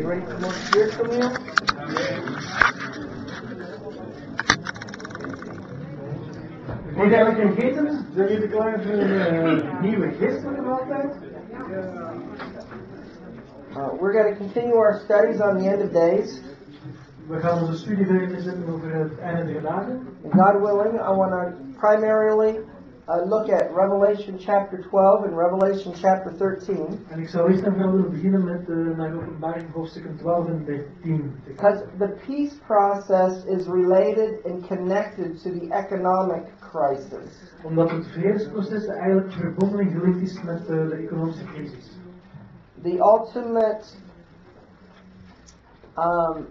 you ready for more spiritual meal? Moet je eigenlijk een eten? Zijn jullie klaar voor een uh, nieuwe geestelijke maaltijd? Uh, we're going to continue our studies on the end of days. We gaan onze studie verder zetten over het einde der dagen. God willing, I want to primarily uh, look at Revelation chapter 12 and Revelation chapter 13 En ik zou eerst en vooral beginnen met uh, naar openbaring hoofdstukken 12 en 13 because the peace process is related and connected to the economic crisis. Omdat het vredesproces eigenlijk verbonden en gelinkt is met uh, de economische crisis. The ultimate um,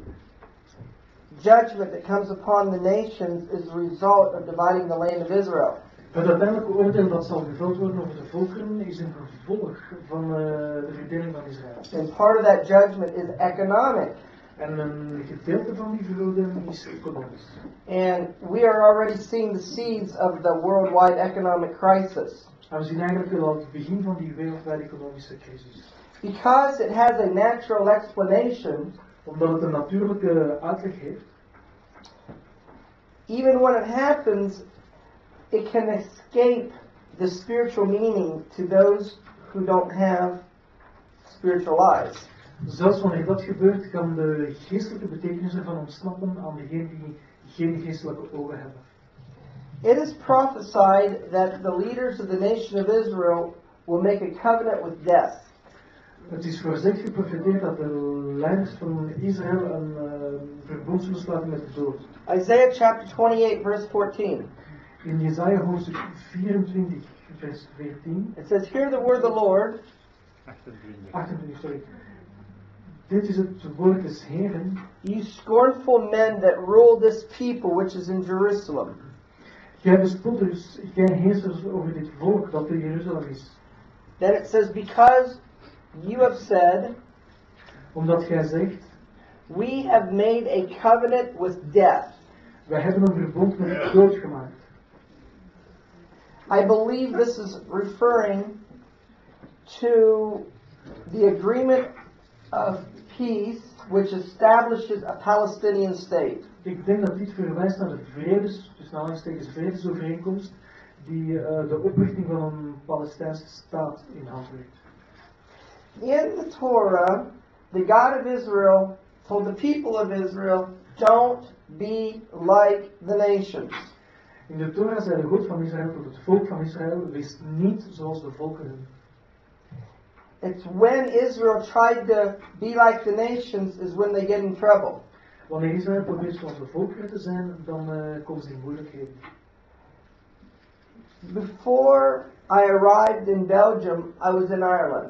judgment that comes upon the nations is the result of dividing the land of Israel. Het uiteindelijke oordeel dat zal gevuld worden over de volkeren is een gevolg van uh, de verdeling van Israël. And part of that judgment is economic. En een gedeelte van die verdeling is economisch. And we are already seeing the seeds of the worldwide economic crisis. En we zien eigenlijk al het begin van die wereldwijde economische crisis. Because it has a natural explanation, Omdat het een natuurlijke uitleg heeft, even when it happens, it can escape the spiritual meaning to those who don't have spiritual eyes. zelfs wanneer dat gebeurt, kan de geestelijke betekenis ervan ontsnappen aan degenen die geen geestelijke ogen hebben. It is prophesied that the leaders of the nation of Israel will make a covenant with death. Het is voorzegd geprofeteerd dat de leiders van Israël een uh, verbond zullen sluiten met de dood. Isaiah chapter 28, verse 14. In Jesaja hoofdstuk 24, vers 14, It says, Hear the word of the Lord, 28, sorry. Dit is het woord des Heren, you scornful men that rule this people which is in Jerusalem. gij bespotters, gij heersers over dit volk dat in Jeruzalem is. Then it says, Because you have said, Omdat gij zegt, We have made a covenant with death. wij hebben een verbond met de dood gemaakt. I believe this is referring to the agreement of peace which establishes a Palestinian state. Ik denk dat dit verwijst naar de vredes, dus aanhalingstekens vredesovereenkomst, die uh, de oprichting van een Palestijnse staat in inhoudt. In the Torah, the God of Israel told the people of Israel, Don't be like the nations. In de Torah zei de God van Israël tot het volk van Israël, wees niet zoals de volkeren. It's when Israel tried to be like the nations is when they get in trouble. Wanneer Israël probeert zoals de volkeren te zijn, dan uh, komen ze in moeilijkheden. Before I arrived in Belgium, I was in Ireland.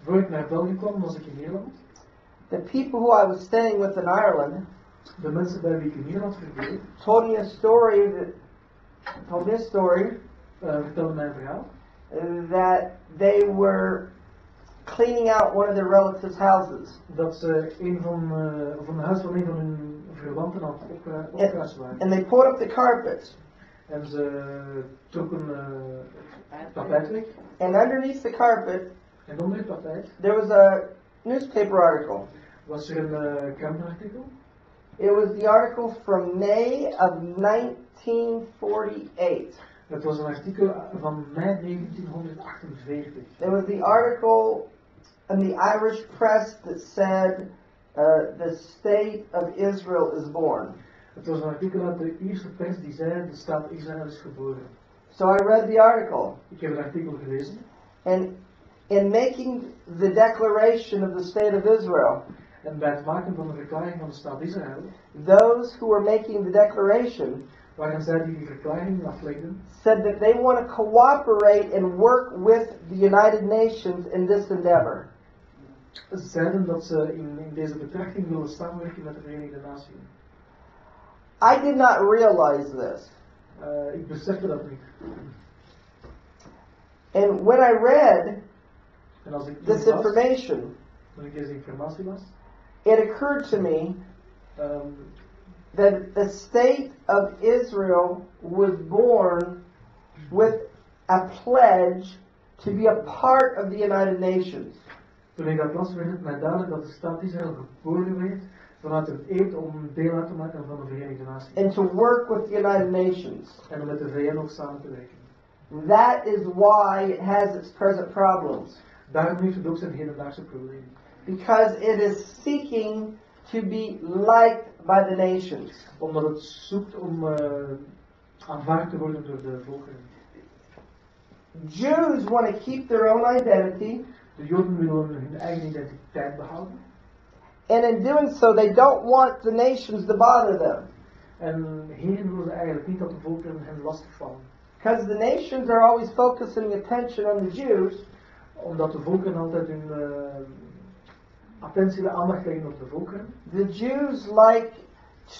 Voor ik naar België kwam, was ik in Nederland. The people who I was staying with in Ireland De mensen bij wie ik in Nederland verkeerde, told me a story that told me a story uh, vertelden mij een verhaal. that they were cleaning out one of their relatives' houses. Dat ze een van, uh, of een huis van een van hun verwanten aan het op, uh, opruimen waren. And they pulled up the carpet, En ze trokken uh, tapijt weg. and underneath the carpet En onder het tapijt there was a newspaper article. was er een uh, krantenartikel. It was the article from May of 1948. Het was een artikel van mei 1948. There was the article in the Irish press that said uh, the state of Israel is born. Het was een artikel uit de Ierse pers die zei de staat Israël is geboren. So I read the article. Ik heb het artikel gelezen. And in making the declaration of the state of Israel, En bij het maken van de verklaring van de staat Israël, those who were making the declaration waarin zij die verklaring aflegden, said that they want to cooperate and work with the United Nations in this endeavor. zeiden dat ze in, in deze betrachting willen samenwerken met de Verenigde Naties. I did not realize this. Uh, ik besefte dat niet. And when I read En als ik this information, toen ik deze informatie las, it occurred to me um, that the state of Israel was born with a pledge to be a part of the United Nations. Toen ik dat las, werd het mij duidelijk dat de staat Israël geboren werd vanuit een eed om deel uit te maken van de Verenigde Naties. and to work with the United Nations. En om met de VN ook samen te werken. That is why it has its present problems. Daarom heeft het ook zijn hedendaagse problemen. Because it is seeking to be liked by the nations. Omdat het zoekt om uh, aanvaard te worden door de volkeren. Jews want to keep their own identity, De Joden willen hun eigen identiteit behouden. and in doing so, they don't want the nations to bother them. En hierin willen ze eigenlijk niet dat de volkeren hen lastigvallen. Because the nations are always focusing attention on the Jews, Omdat de volkeren altijd hun uh, attentie en aandacht leggen op de volkeren. the Jews like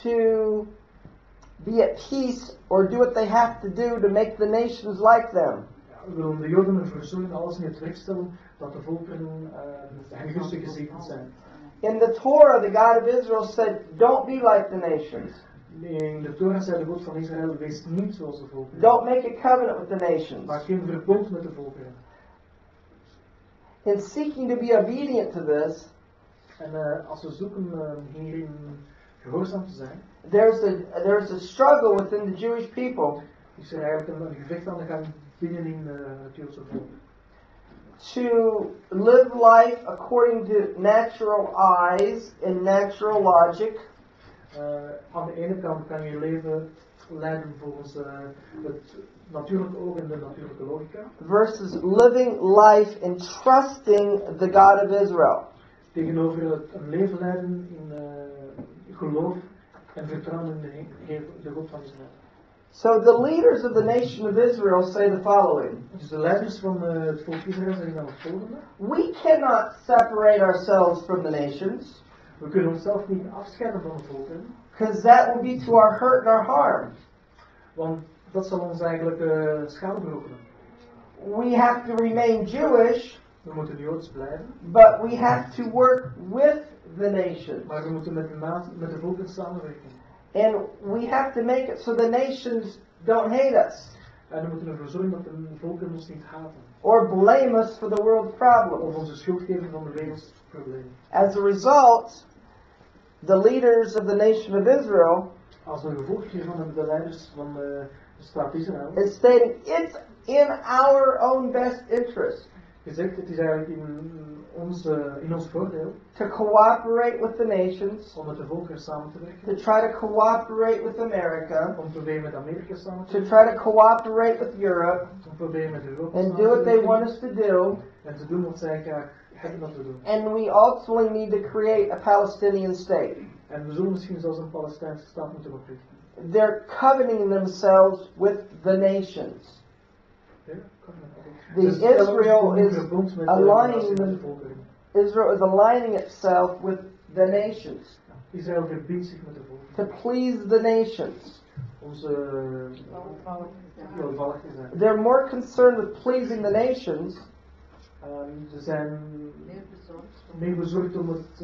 to be at peace or do what they have to do to make the nations like them. Willen de Joden ervoor zorgen, alles in het werk stellen, dat de volkeren uh, gunstig gezegend zijn. In the Torah, the God of Israel said, Don't be like the nations. In de Torah zei de God van Israël, wees niet zoals de volkeren. Don't make a covenant with the nations. Maak geen verbond met de volkeren. In seeking to be obedient to this, En uh, als we zoeken uh, hierin gehoorzaam te zijn, there's a there's a struggle within the Jewish people is er eigenlijk een, gevecht aan de gang binnenin uh, het Joodse volk. to live life according to natural eyes and natural logic, Uh, aan de ene kant kan je leven leiden volgens uh, het natuurlijke oog en de natuurlijke logica. versus living life and trusting the God of Israel. Tegenover het een leven leiden in uh, geloof en vertrouwen in de, Heer, de God van Israël. So the leaders of the nation of Israel say the following Dus de leiders van uh, het volk Israël zeggen dan het volgende. We cannot separate ourselves from the nations, We kunnen onszelf niet afscheiden van de volken, because that will be to our hurt and our harm. want dat zal ons eigenlijk uh, schade berokkenen. We have to remain Jewish, We moeten Joods blijven, but we have to work with the nations. maar we moeten met de, na- met de volken samenwerken. And we have to make it so the nations don't hate us En we moeten ervoor zorgen dat de volken ons niet haten. or blame us for the world's Of problems. onze schuld geven van de wereldproblemen. As a result, the leaders of the nation of Israel Als een gevolg hiervan de leiders van eh, de staat Israël is stating it's in our own best interest gezegd: het is eigenlijk in ons, eh, in ons voordeel to cooperate with the nations, om met de volkeren samen te werken, to try to cooperate with America, om te proberen met Amerika samen te to try to cooperate with Europe, om te proberen met Europa and do what they want us to do. en te doen wat zij graag hebben dat we doen. And we ultimately need to create a Palestinian state. En we zullen misschien zelfs een Palestijnse staat moeten oprichten. They're covenanting themselves with the nations. Ja, kan dat. The Israel is verbond met de aligning naties en de them- volkeren. Israel is aligning itself with the nations Israël verbindt zich met de volkeren. to please the nations. Om ze welvallig zijn. They're more concerned with pleasing the nations Ehm, ze zijn meer bezorgd om het,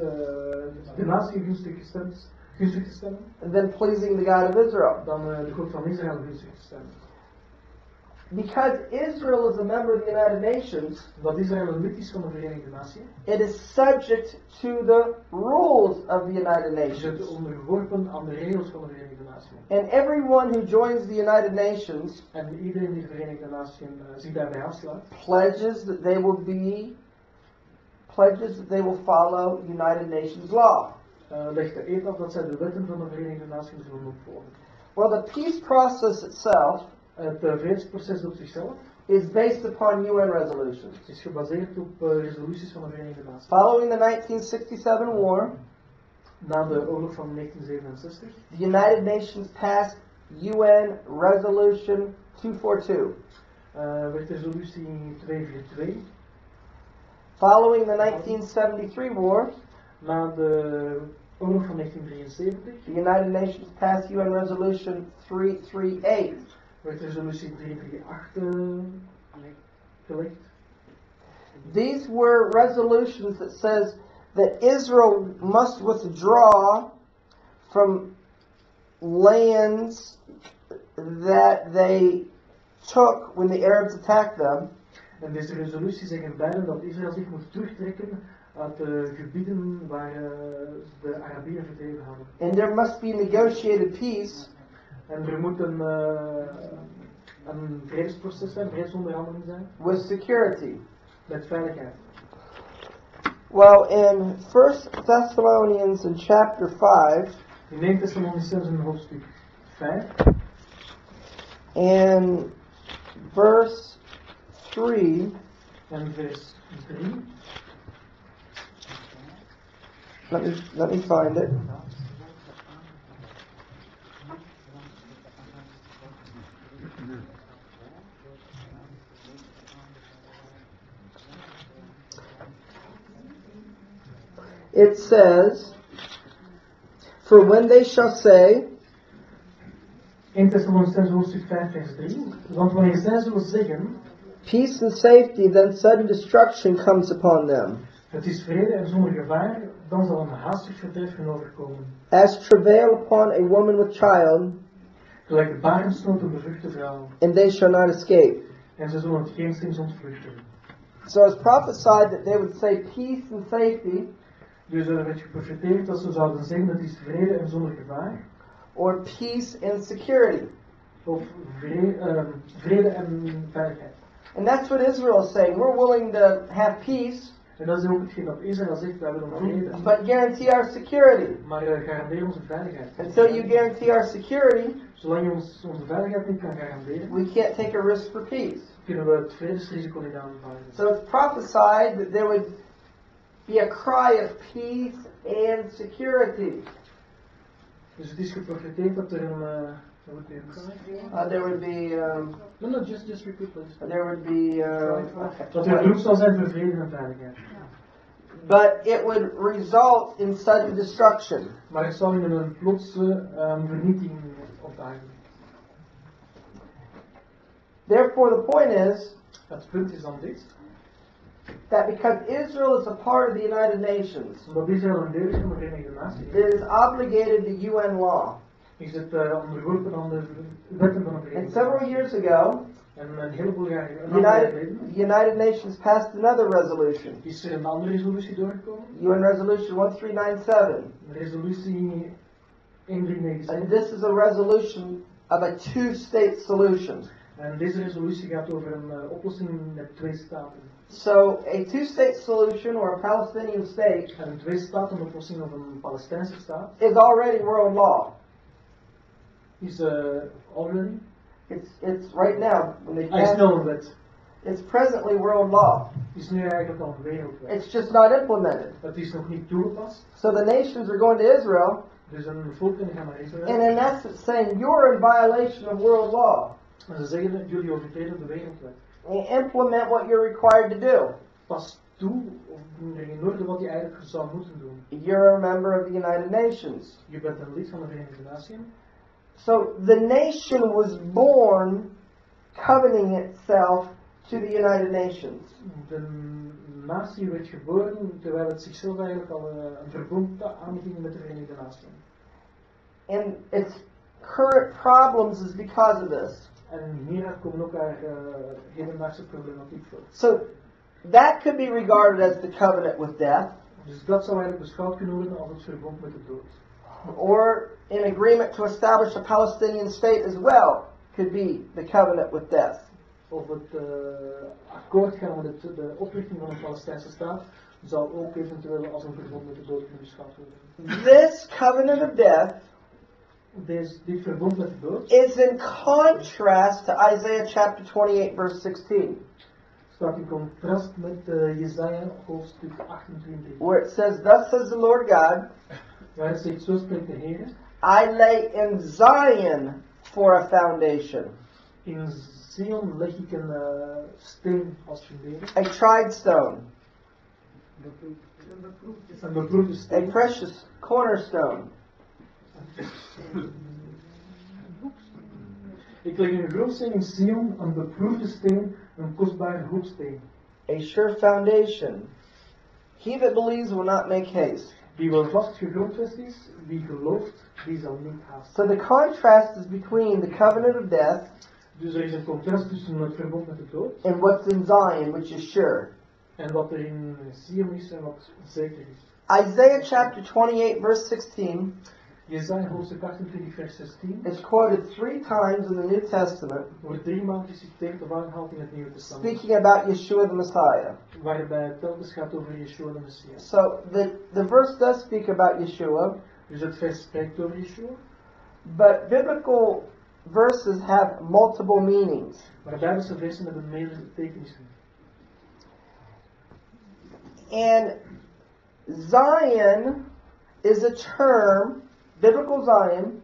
de natie gunstig, gestemd, gunstig te stemmen than pleasing the God of Israel. dan de God van Israël gunstig te stemmen. Because Israel is a member of the United Nations, Dat Israël een lid is van de Verenigde Naties, it is subject to the rules of the United is het Nations. onderworpen aan de regels van de Verenigde Naties. And everyone who joins the United Nations En iedereen die de Verenigde Naties zich daarbij aansluit, pledges that they will be pledges that they will follow United Nations law. eh, legt de eed af dat zij de wetten van de Verenigde Naties zullen opvolgen. Well, the peace process itself Het uh, vredesproces op zichzelf is based upon UN resolutions. is gebaseerd op eh, resoluties van de Verenigde Naties. Following the 1967 war, Na de oorlog van 1967 the United Nations passed UN Resolution 242. eh, werd resolutie 242 Following the 1973 war, Na de oorlog van 1973 the United Nations passed UN Resolution 338. Werd resolutie 338 uh, gelegd. These were resolutions that says that Israel must withdraw from lands that they took when the Arabs attacked them En deze resoluties zeggen beiden dat Israël zich moet terugtrekken uit de gebieden waar eh, de Arabieren verdreven hadden. And there must be negotiated peace En er moet een, eh, een vredesproces zijn, vredesonderhandeling zijn, with security. met veiligheid. Well, in 1 Thessalonians in chapter 5 In 1 Thessalonicenzen in hoofdstuk 5, and verse 3, en vers 3, let me, let me find it. It says, For when they shall say, 1 Thessalonicenzen hoofdstuk 5 vers 3, want wanneer zij zullen zeggen, Peace and safety, then sudden destruction comes upon them, het is vrede en zonder gevaar, dan zal een haastig verderf overkomen. as travail upon a woman with child, Gelijk de barensnood een bevruchte vrouw, and they shall not escape. en ze zullen het geenszins ontvluchten. So it's prophesied that they would say peace and safety, Dus er werd geprofiteerd dat ze zouden zeggen, het is vrede en zonder gevaar, or peace and security. of vrede, ehm, vrede en veiligheid. And that's what Israel is saying. We're willing to have peace, En dat is ook hetgeen dat Israël zegt, wij willen vrede, but guarantee our security. maar uh, garandeer onze veiligheid. Until you guarantee our security, Zolang je ons, onze veiligheid niet kan garanderen, we can't take a risk for peace. kunnen we het vredesrisico niet aanvaarden. So it's prophesied that there would be a cry of peace and security. Dus het is geprofiteerd dat er een... Uh, wat moet ik zeggen? There would be, um, No, no, just, just repeat please. there would be, uh, Dat er een roep zal zijn voor vrede en veiligheid. but it would result in sudden destruction. Maar het zal in een plotse um, vernietiging opdagen. Therefore, the point is Het punt is dan dit. That because Israel is a part of the United Nations, Omdat Israël een deel is van de Verenigde it is obligated to UN law. is het uh, de wetten van de And several years ago, En een heleboel jaar the een aantal jaar United, the United Nations passed another resolution, is er een andere resolutie doorgekomen. UN Resolution 1397. Resolutie 1397. And this is a resolution of a two-state solution. En deze resolutie gaat over een uh, oplossing met twee staten. So a two-state solution or a Palestinian state En een twee staten oplossing of een Palestijnse staat is already world law. is uh, already, It's, it's right now, when they hij is pass, wel it's presently world law. Is nu eigenlijk al een wereldwet. It's just not implemented. Het is nog niet toegepast. So the nations are going to Israel Dus een volk gaan naar and Israël. in essence saying you're in violation of world law. En ze zeggen dat jullie overtreden de wereldwet. And implement what you're required to do. Pas toe, of breng in orde wat je eigenlijk zou moeten doen. You're a member of the United Nations. Je bent een lid van de Verenigde Naties. So the nation was born covenanting itself to the United Nations. De natie werd geboren terwijl het zichzelf eigenlijk al eh, een verbond aanging met de Verenigde Naties. And its current problems is because of this. Komen ook haar uh, hedendaagse problematiek voor. So that could be regarded as the covenant with death, Dus dat zou eigenlijk beschouwd kunnen worden als het verbond met de dood. or an agreement to establish a Palestinian state as well could be the covenant with death. Of het uh, akkoord gaan met het, de oprichting van een Palestijnse staat zou ook eventueel als een verbond met de dood kunnen beschouwd worden. This covenant of death is in contrast to Isaiah chapter 28, verse 16, staat in contrast met uh, Jesaja hoofdstuk 28. where it says, Thus says the Lord God, Waar het zegt, zo spreekt de Heer, I lay in Zion for a foundation, in Zion leg ik een uh, steen als fundering. a tried stone, a precious cornerstone. Ik leg een grofsteen in Sion, een beproefde steen, een kostbare hoeksteen. a sure foundation. He that believes will not make haste. Die wel vast gegrondvest is, die gelooft, die zal niet haasten. So the contrast is between the covenant of death Dus er is een contrast tussen het verbond met de dood and what's in Zion, which is sure. En wat er in Sion is en wat zeker is. Isaiah chapter 28 verse 16 Jesaja hoofdstuk 28 vers 16 is quoted three times in the New Testament wordt driemaal geciteerd of aangehaald in het Nieuwe Testament. speaking about Yeshua the Messiah. Waarbij het telkens gaat over Yeshua de Messias. So the, the verse does speak about Yeshua, Dus het vers spreekt over Yeshua. but biblical verses have multiple meanings. Maar de Bijbelse versen hebben meerdere betekenissen. And Zion is a term, biblical Zion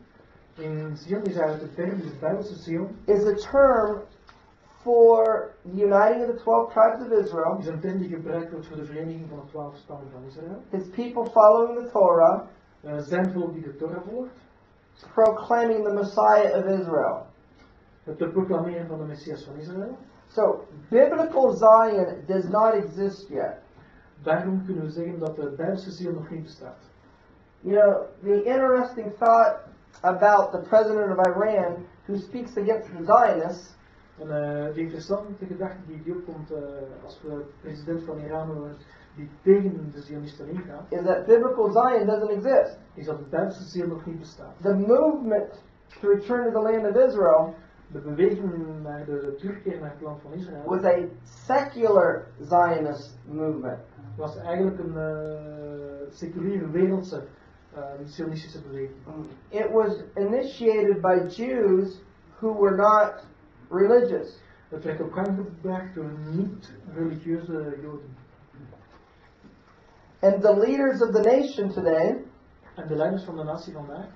In Sion is eigenlijk de term, dus het Bijbelse Sion, is a term for the uniting of the 12 tribes of Israel, is een term die gebruikt wordt voor de vereniging van de twaalf stammen van Israël. his people following the Torah, Uh, zijn volk die de Torah volgt. proclaiming the Messiah of Israel. Het proclameren van de Messias van Israël. So, biblical Zion does not exist yet. Daarom kunnen we zeggen dat de Bijbelse Sion nog niet bestaat. You know, the interesting thought about the president of Iran who speaks against the Zionists En uh, de interessante gedachte die die opkomt uh, als we president van Iran horen die tegen de Zionisten ingaat, is that biblical Zion doesn't exist. is dat de Bijbelse Sion nog niet bestaat. The movement to return to the land of Israel De beweging naar de, terugkeer naar het land van Israël was a secular Zionist movement. was eigenlijk een uh, seculiere wereldse. It was initiated by Jews who were not religious. Het werd op gang gebracht door niet-religieuze Joden. And the leaders of the nation today En de leiders van de natie vandaag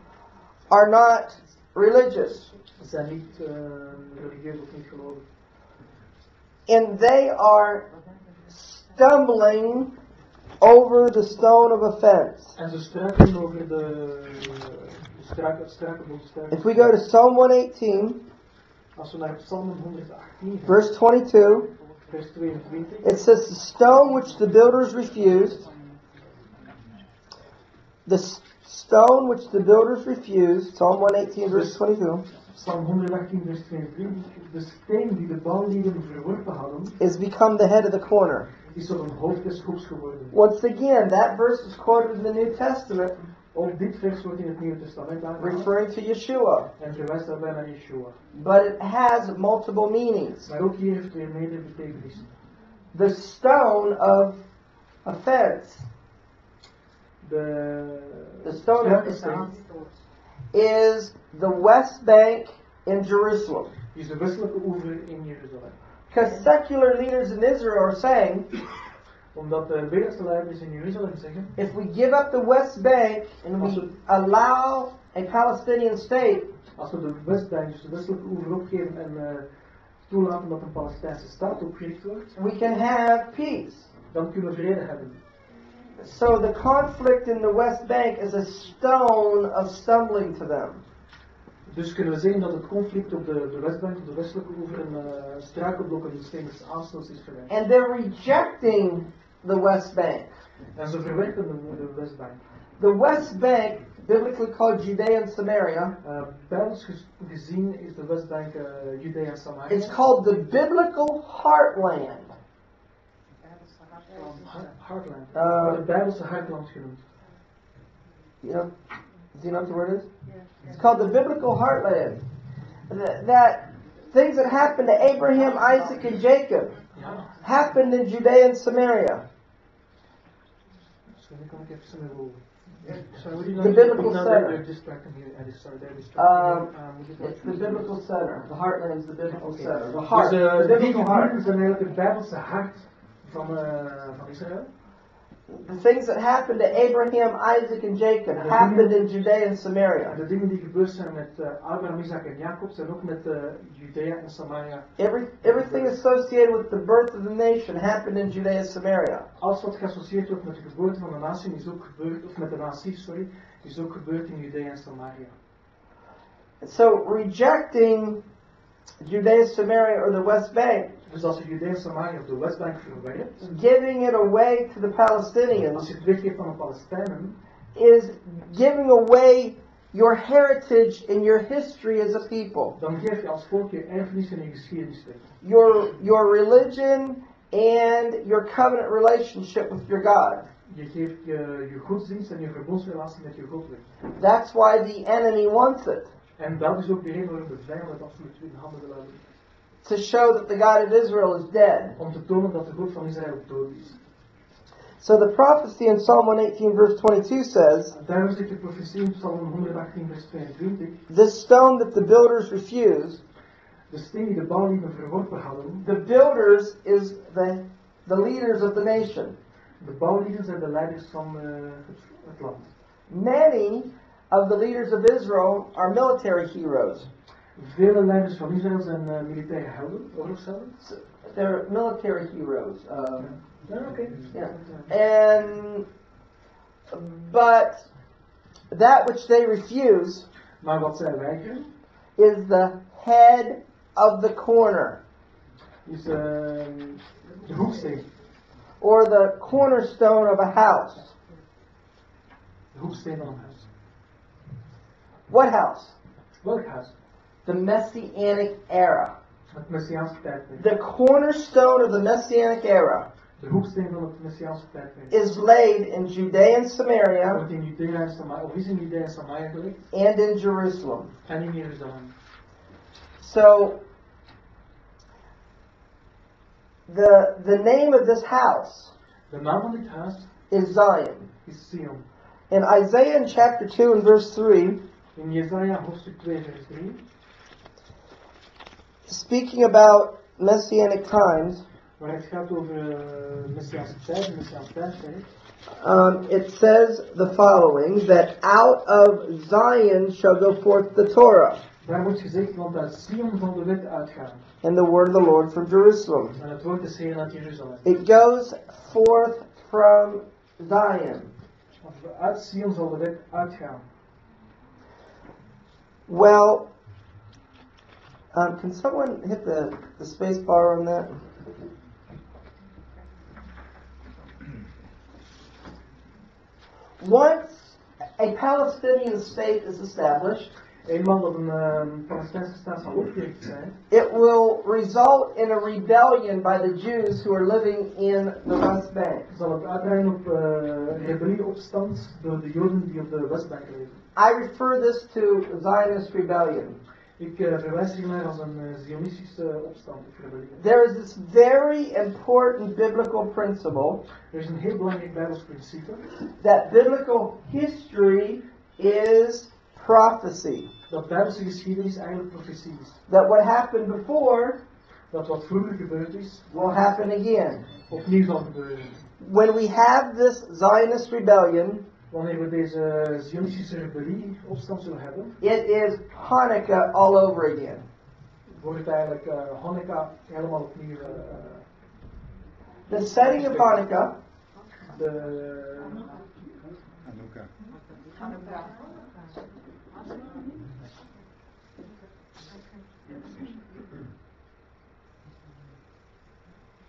are not religious. zijn niet uh, religieus of niet gelovig. And they are stumbling over the stone of offense. En ze struikelen over de struiken, struiken op de struiken. If we go to Psalm 118, Als we naar Psalm 118 verse 22, vers 22, it says, The stone which the builders refused, the stone which the builders refused, Psalm 118, verse 22, Psalm 118, vers 22, de steen die de bouwlieden verworpen hadden, is become the head of the corner. is tot een hoofd des groeps geworden. Once again, that verse is quoted in the New Testament, Ook dit vers wordt in het Nieuwe Testament aangehaald referring to Yeshua. en verwijst daarbij naar Yeshua. But it has multiple meanings. Maar ook hier heeft weer meerdere betekenissen. The stone of offense De, The stone struikensteen is the West Bank in Jerusalem. is de westelijke oever in Jeruzalem. Because secular leaders in Israel are saying, Omdat de wereldse leiders in Jeruzalem zeggen, if we give up the West Bank and we allow a Palestinian state, als we de Westbank, dus de westelijke oever opgeven en eh, toelaten dat een Palestijnse staat opgericht wordt, we can have peace. dan kunnen we vrede hebben. So the conflict in the West Bank is a stone of stumbling to them. Dus kunnen we zeggen dat het conflict op de, de Westbank, op de westelijke oever, een uh, struikelblok en iets tegen aanstoot is geweest. And they're rejecting the West Bank. En ze verwerken de, de Westbank. The West Bank, biblically called Judea and Samaria, Uh, Bijbels gezien is de Westbank uh, Judea en Samaria. is called the biblical heartland. Ha- Heartland. Uh, Wordt het Bijbelse hartland genoemd. You know, do you know what the word is? It's called the biblical heartland. Th- That things that happened to Abraham, Isaac, and Jacob Ja. happened in Judea and Samaria. So then kan ik even snel over. So would you The like biblical no, center. They're distracting here. Eddy, sorry, they're distracting Um, me. Um, would you like It's the biblical center. The heartland is the biblical Oké. center. The Dus heart. uh, the biblical gebieden heart. zijn eigenlijk het Bijbelse hart van, uh, van Israël. The things that happened to Abraham, Isaac, and Jacob happened in Judea and Samaria. De dingen die gebeurd zijn met uh, Abraham, Isaac en Jacob zijn ook met uh, Judea en Samaria. Every, everything associated with the birth of the nation happened in Judea and Samaria. Alles wat geassocieerd wordt met de geboorte van de natie is ook gebeurd, of met de natie, sorry, is ook gebeurd in Judea en Samaria. And So rejecting Judea, Samaria, or the West Bank, Dus als je Judea en Samaria op de Westbank verwerpt, giving it away to the als Palestinians, je het weggeeft van de Palestijnen, is giving away your heritage and your history as a people. dan geef je als volk je erfenis en je geschiedenis weg. Your, your religion and your covenant relationship with your God. Je geeft je, je godsdienst en je verbondsrelatie met je God weg. That's why the enemy wants it. En dat is ook de reden waarom de vijand het absoluut in handen wil hebben. To show that the God of Israel is dead. Om te tonen dat de God van Israël dood is. So the prophecy in Psalm 118 verse 22 says, daarom zegt de profetie in Psalm 118 vers 22. This stone that the builders refused, De steen die de bouwlieden verworpen hadden. the builders is the, the leaders of the nation. De bouwlieden zijn de leiders van uh, het land. Many of the leaders of Israel are military heroes. Vele leiders van Israël zijn uh, militaire helden, oorlogshelden. They're military heroes. Um, Ja, oké. Okay. Yeah. And but that which they refuse Maar wat zij weigeren is the head of the corner is uh, de hoeksteen. or the cornerstone of a house. De hoeksteen van een huis. What house? Welk huis? The Messianic era. Het Messiaanse tijdperk. The cornerstone of the Messianic era De hoeksteen van het Messiaanse tijdperk. is laid in Judea and Samaria Wordt in Judea en Samaria, of is in Judea en Samaria gelegd and in Jerusalem. en in Jeruzalem. So the the name of this house De naam van dit huis is Zion. is. In Isaiah in chapter 2 and verse 3, In Jesaja hoofdstuk 2 vers 3, speaking about messianic times, waar het gaat over uh, Messiaanse tijd, Messiaanse tijdperk. um, it says the following that out of Zion shall go forth the Torah Daar wordt gezegd, want uit Sion zal de wet uitgaan. and the word of the Lord from Jerusalem. En het woord is Heer uit Jeruzalem. It goes forth from Zion. Want uit Sion zal de wet uitgaan. Well, um, can someone hit the, the space bar on that? Once a Palestinian state is established, Eenmaal dat een um, Palestijnse staat zal eh? opgericht zijn, it will result in a rebellion by the Jews who are living in the West Bank. zal uh, het uitdraaien op rebellie-opstand door de Joden die op de Westbank leven. Eh? I refer this to Zionist rebellion. Ik uh, verwijs hier naar als een uh, Zionistische opstand of rebellie. There is this very important biblical principle Er is een heel belangrijk Bijbels principe that biblical history is prophecy. dat Bijbelse geschiedenis eigenlijk profetie is. That what happened before Dat wat vroeger gebeurd is, will happen again. opnieuw zal gebeuren. When we have this Zionist rebellion, Wanneer we deze Zionistische rebellie opstand zullen hebben, it is Hanukkah all over again. wordt het eigenlijk uh, Hanukkah helemaal opnieuw. Uh, The setting of Hanukkah de,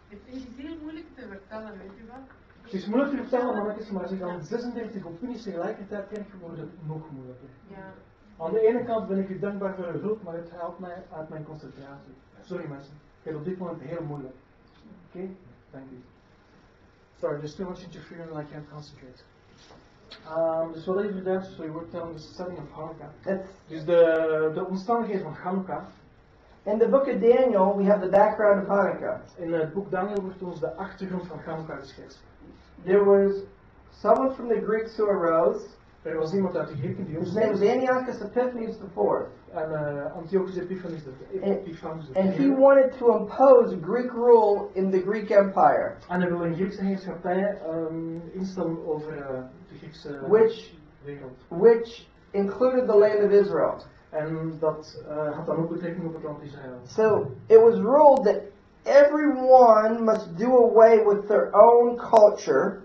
Het is heel moeilijk te vertellen, weet je wat? Het is moeilijk te vertellen, mannetjes, maar als ik dan 36 opinies tegelijkertijd krijg, wordt het nog moeilijker. Ja. Aan de ene kant ben ik u dankbaar voor uw hulp, maar het helpt mij uit mijn concentratie. Sorry mensen, ik heb op dit moment heel moeilijk. Oké, dank u. Sorry, there's too much interference and I can't concentrate. Um, dus wat even verduidelijkt, so you were telling the setting of Hanukkah. It's Dus de, de omstandigheden van Hanukkah. in the book of Daniel we have the background of Hanukkah. In het boek Daniel wordt ons de achtergrond van Hanukkah geschetst. There was someone from the Greeks who arose. Er was iemand uit de Grieken die His name was. Antiochus Epiphanes IV. En uh, Antiochus Epiphanes de And he wanted to impose Greek rule in the Greek Empire, En hij wil een Griekse heerschappij um, instellen over uh, de Griekse which wereld. which included the land of Israel. En dat uh, had dan ook betrekking op het land Israël. So it was ruled that everyone must do away with their own culture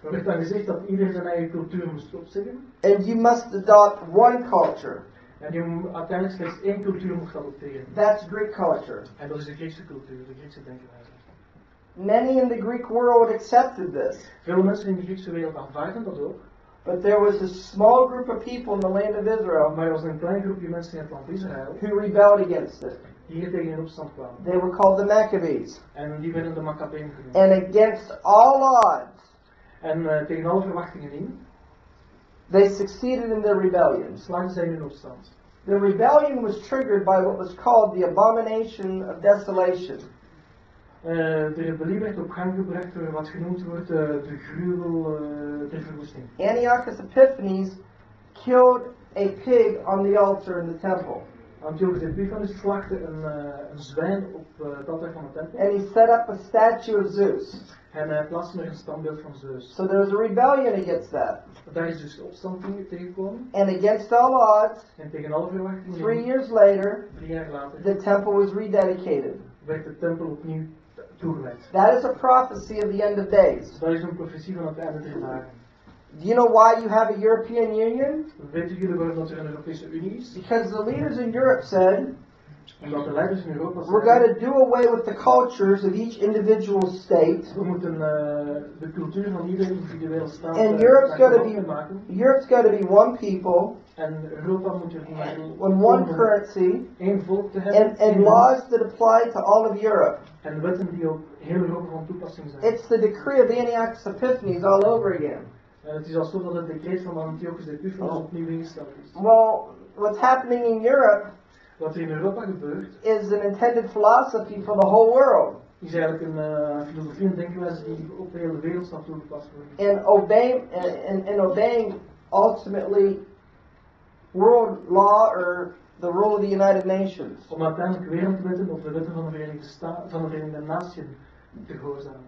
werd dan gezegd dat iedereen zijn eigen cultuur moest opzeggen. and you must adopt one culture. En je moet uiteindelijk slechts één cultuur mocht adopteren. That's Greek culture. En dat is de Griekse cultuur, de Griekse denkwijze. Many in the Greek world accepted this, Veel mensen in de Griekse wereld aanvaarden dat ook. but there was a small group of people in the land of Israel Maar er was een klein groepje mensen in het land Israël who rebelled against it. Hier tegen in opstand kwamen. They were called the Maccabees. En die werden de Maccabeën genoemd. And against all odds, En eh, tegen alle verwachtingen in, they succeeded in their rebellion. slaagden zij in hun opstand. The rebellion was triggered by what was called the abomination of desolation. Eh, de rebellie werd op gang gebracht door wat genoemd wordt eh, de gruwel eh, der verwoesting. Antiochus Epiphanes killed a pig on the altar in the temple. Antiochus Epiphanes slachtte een, eh, een zwijn op eh, het altaar van de tempel. And he set up a statue of Zeus. En hij plaatste er een standbeeld van Zeus. So there was a rebellion against that. Daar is dus opstand tegen- tegengekomen. And against all odds, En tegen alle verwachtingen, three years later, drie jaar later, the temple was rededicated. werd de tempel opnieuw toegewijd. That is a prophecy of the end of days. Dat is een profetie van het einde der dagen. Do you know why you have a European Union? Jullie waarom dat er een Europese Unie is? Because the leaders in Europe said, Omdat de leiders in Europa we're going to do away with the cultures of each individual state. we moeten eh, de cultuur van iedere individuele staat And eh, Europe's naar gonna be- maken. Europe's going to be one people, En Europa moet er and one currency, één volk te hebben. and, and laws that apply to all of Europe. En wetten die op heel Europa van toepassing zijn. It's the decree of Antiochus Epiphanes all over again. En het is alsof dat het decreet van Antiochus Epiphanes Oh. opnieuw ingesteld is. Well, what's happening in Europe Wat er in Europa gebeurt, is an intended philosophy for the whole world. is eigenlijk een eh, filosofie en denkwijze die op de hele wereld zal toegepast worden. And obeying and, and obeying ultimately world law or the rule of the United Nations. Om uiteindelijk wereldwetten of de wetten van de Verenigde, Sta van de Verenigde Naties te gehoorzamen.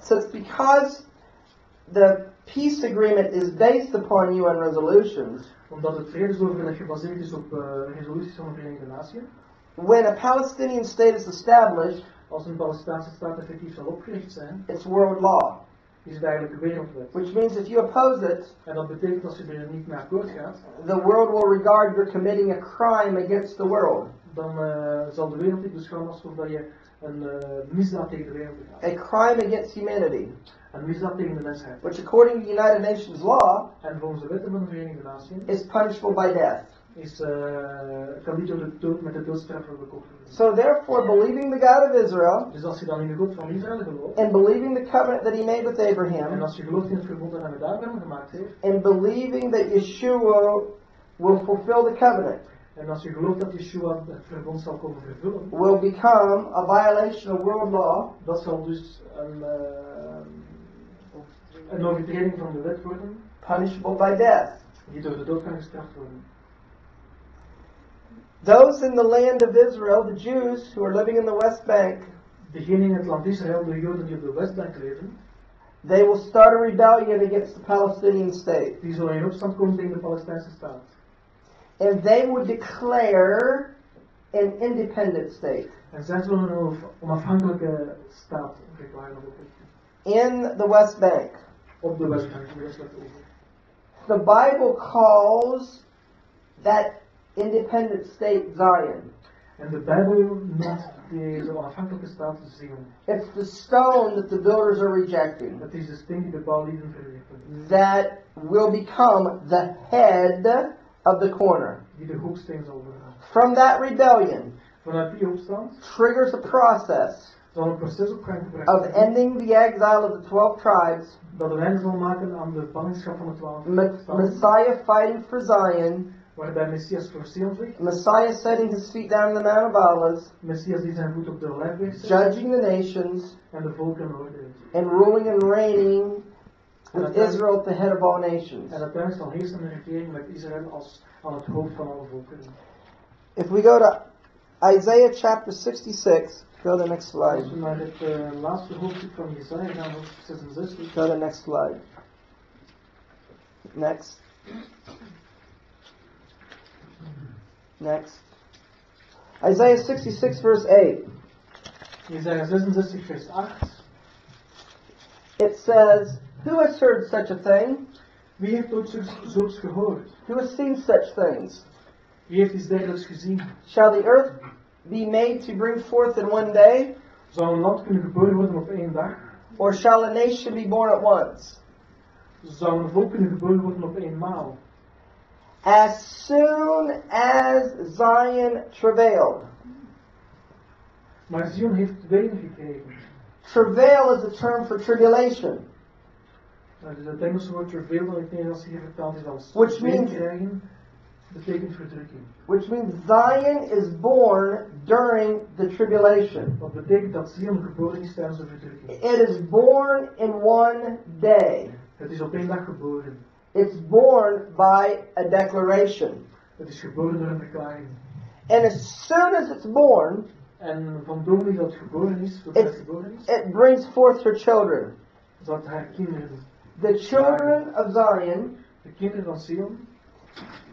So it's because the peace agreement is based upon UN resolutions. Omdat het vredesoverleg gebaseerd is op eh, resoluties van de Verenigde Naties. When a Palestinian state is established, Als een Palestijnse staat effectief zal opgericht zijn, it's world law, is het eigenlijk een wereldwet. which means if you oppose it, En dat betekent als je er niet mee akkoord gaat, the world will regard you're committing a crime against the world, dan eh, zal de wereld dit beschouwen alsof dat je een eh, misdaad tegen de wereld begaat. a crime against humanity, Een misdaad tegen de mensheid. which according to United Nations law En volgens de wetten van de Verenigde Naties is punishable by death. is, eh, kan die door de dood met de doodstraf worden. So therefore, believing the God of Israel Dus als je dan in de God van Israël gelooft, and believing the covenant that he made with en Abraham als je gelooft in het verbond dat hij met Abraham gemaakt heeft, and believing that Yeshua will fulfill the covenant en als je gelooft dat Yeshua het verbond zal komen vervullen, will become a violation of world law dat zal dus een, eh, een overtreding van de wet worden, punishable by death. die door de dood kan gestraft worden. Those in the land of Israel, the Jews who are living in the West Bank, Degenen in het land Israël, de Joden die op de Westbank leven, they will start a rebellion against the Palestinian state. die zullen in opstand komen tegen de Palestijnse staat. And they would declare an independent state En zij zullen een onafhankelijke staat verklaren in the West Bank. Op de Westbank, de Westbank over. The Bible calls that independent state Zion. En de Bijbel noemt deze onafhankelijke staat Zion. It's the stone that the builders are rejecting Het is de steen die de bouwlieden verwerpen. that will become the head of the corner. Die de hoeksteen zal worden. From that rebellion Vanuit die opstand triggers a process zal een proces op gang gebracht of ending the exile of the 12 tribes, Dat een einde zal maken aan de ballingschap van de twaalf Me- stammen. Messiah fighting for Zion, Waarbij Messias voor Sion vecht. Messiah setting his feet down the Mount of Olives, Messias die zijn voet op de olijfberg zet. judging the nations, En de volken oordeelt. and ruling and reigning with Israel at the head of all nations. En uiteindelijk zal heersen een regering met Israël als aan het hoofd van alle volkeren. If we go to Isaiah chapter 66, go to the next slide. we naar het laatste hoofdstuk van Jesaja gaan, hoofdstuk 66. Go to the next slide. Next. Next. Isaiah 66, verse 8. Jesaja 66 vers 8. It says, Who has heard such a thing? Wie heeft ooit zulks, zulks gehoord? Who has seen such things? Wie heeft iets dergelijks gezien? Shall the earth be made to bring forth in one day? Zou een land kunnen geboren worden op één dag? Or shall a nation be born at once? Zou een volk kunnen geboren worden op één maal? As soon as Zion travailed, Maar Zion heeft benen gekregen. Travail is a term for tribulation, Nou, dus het Engelse woord travail dat in het Nederlands hier vertaald is als Which means- krijgen, betekent verdrukking. Which means Zion is born during the tribulation. Wat betekent dat Zion geboren is tijdens de verdrukking. It is born in one day. Het is op één dag geboren. It's born by a declaration. Het is geboren door een verklaring. And as soon as it's born, En van dat geboren is, het geboren is, it brings forth her children. dat haar kinderen, The children of Zion de kinderen van Zion,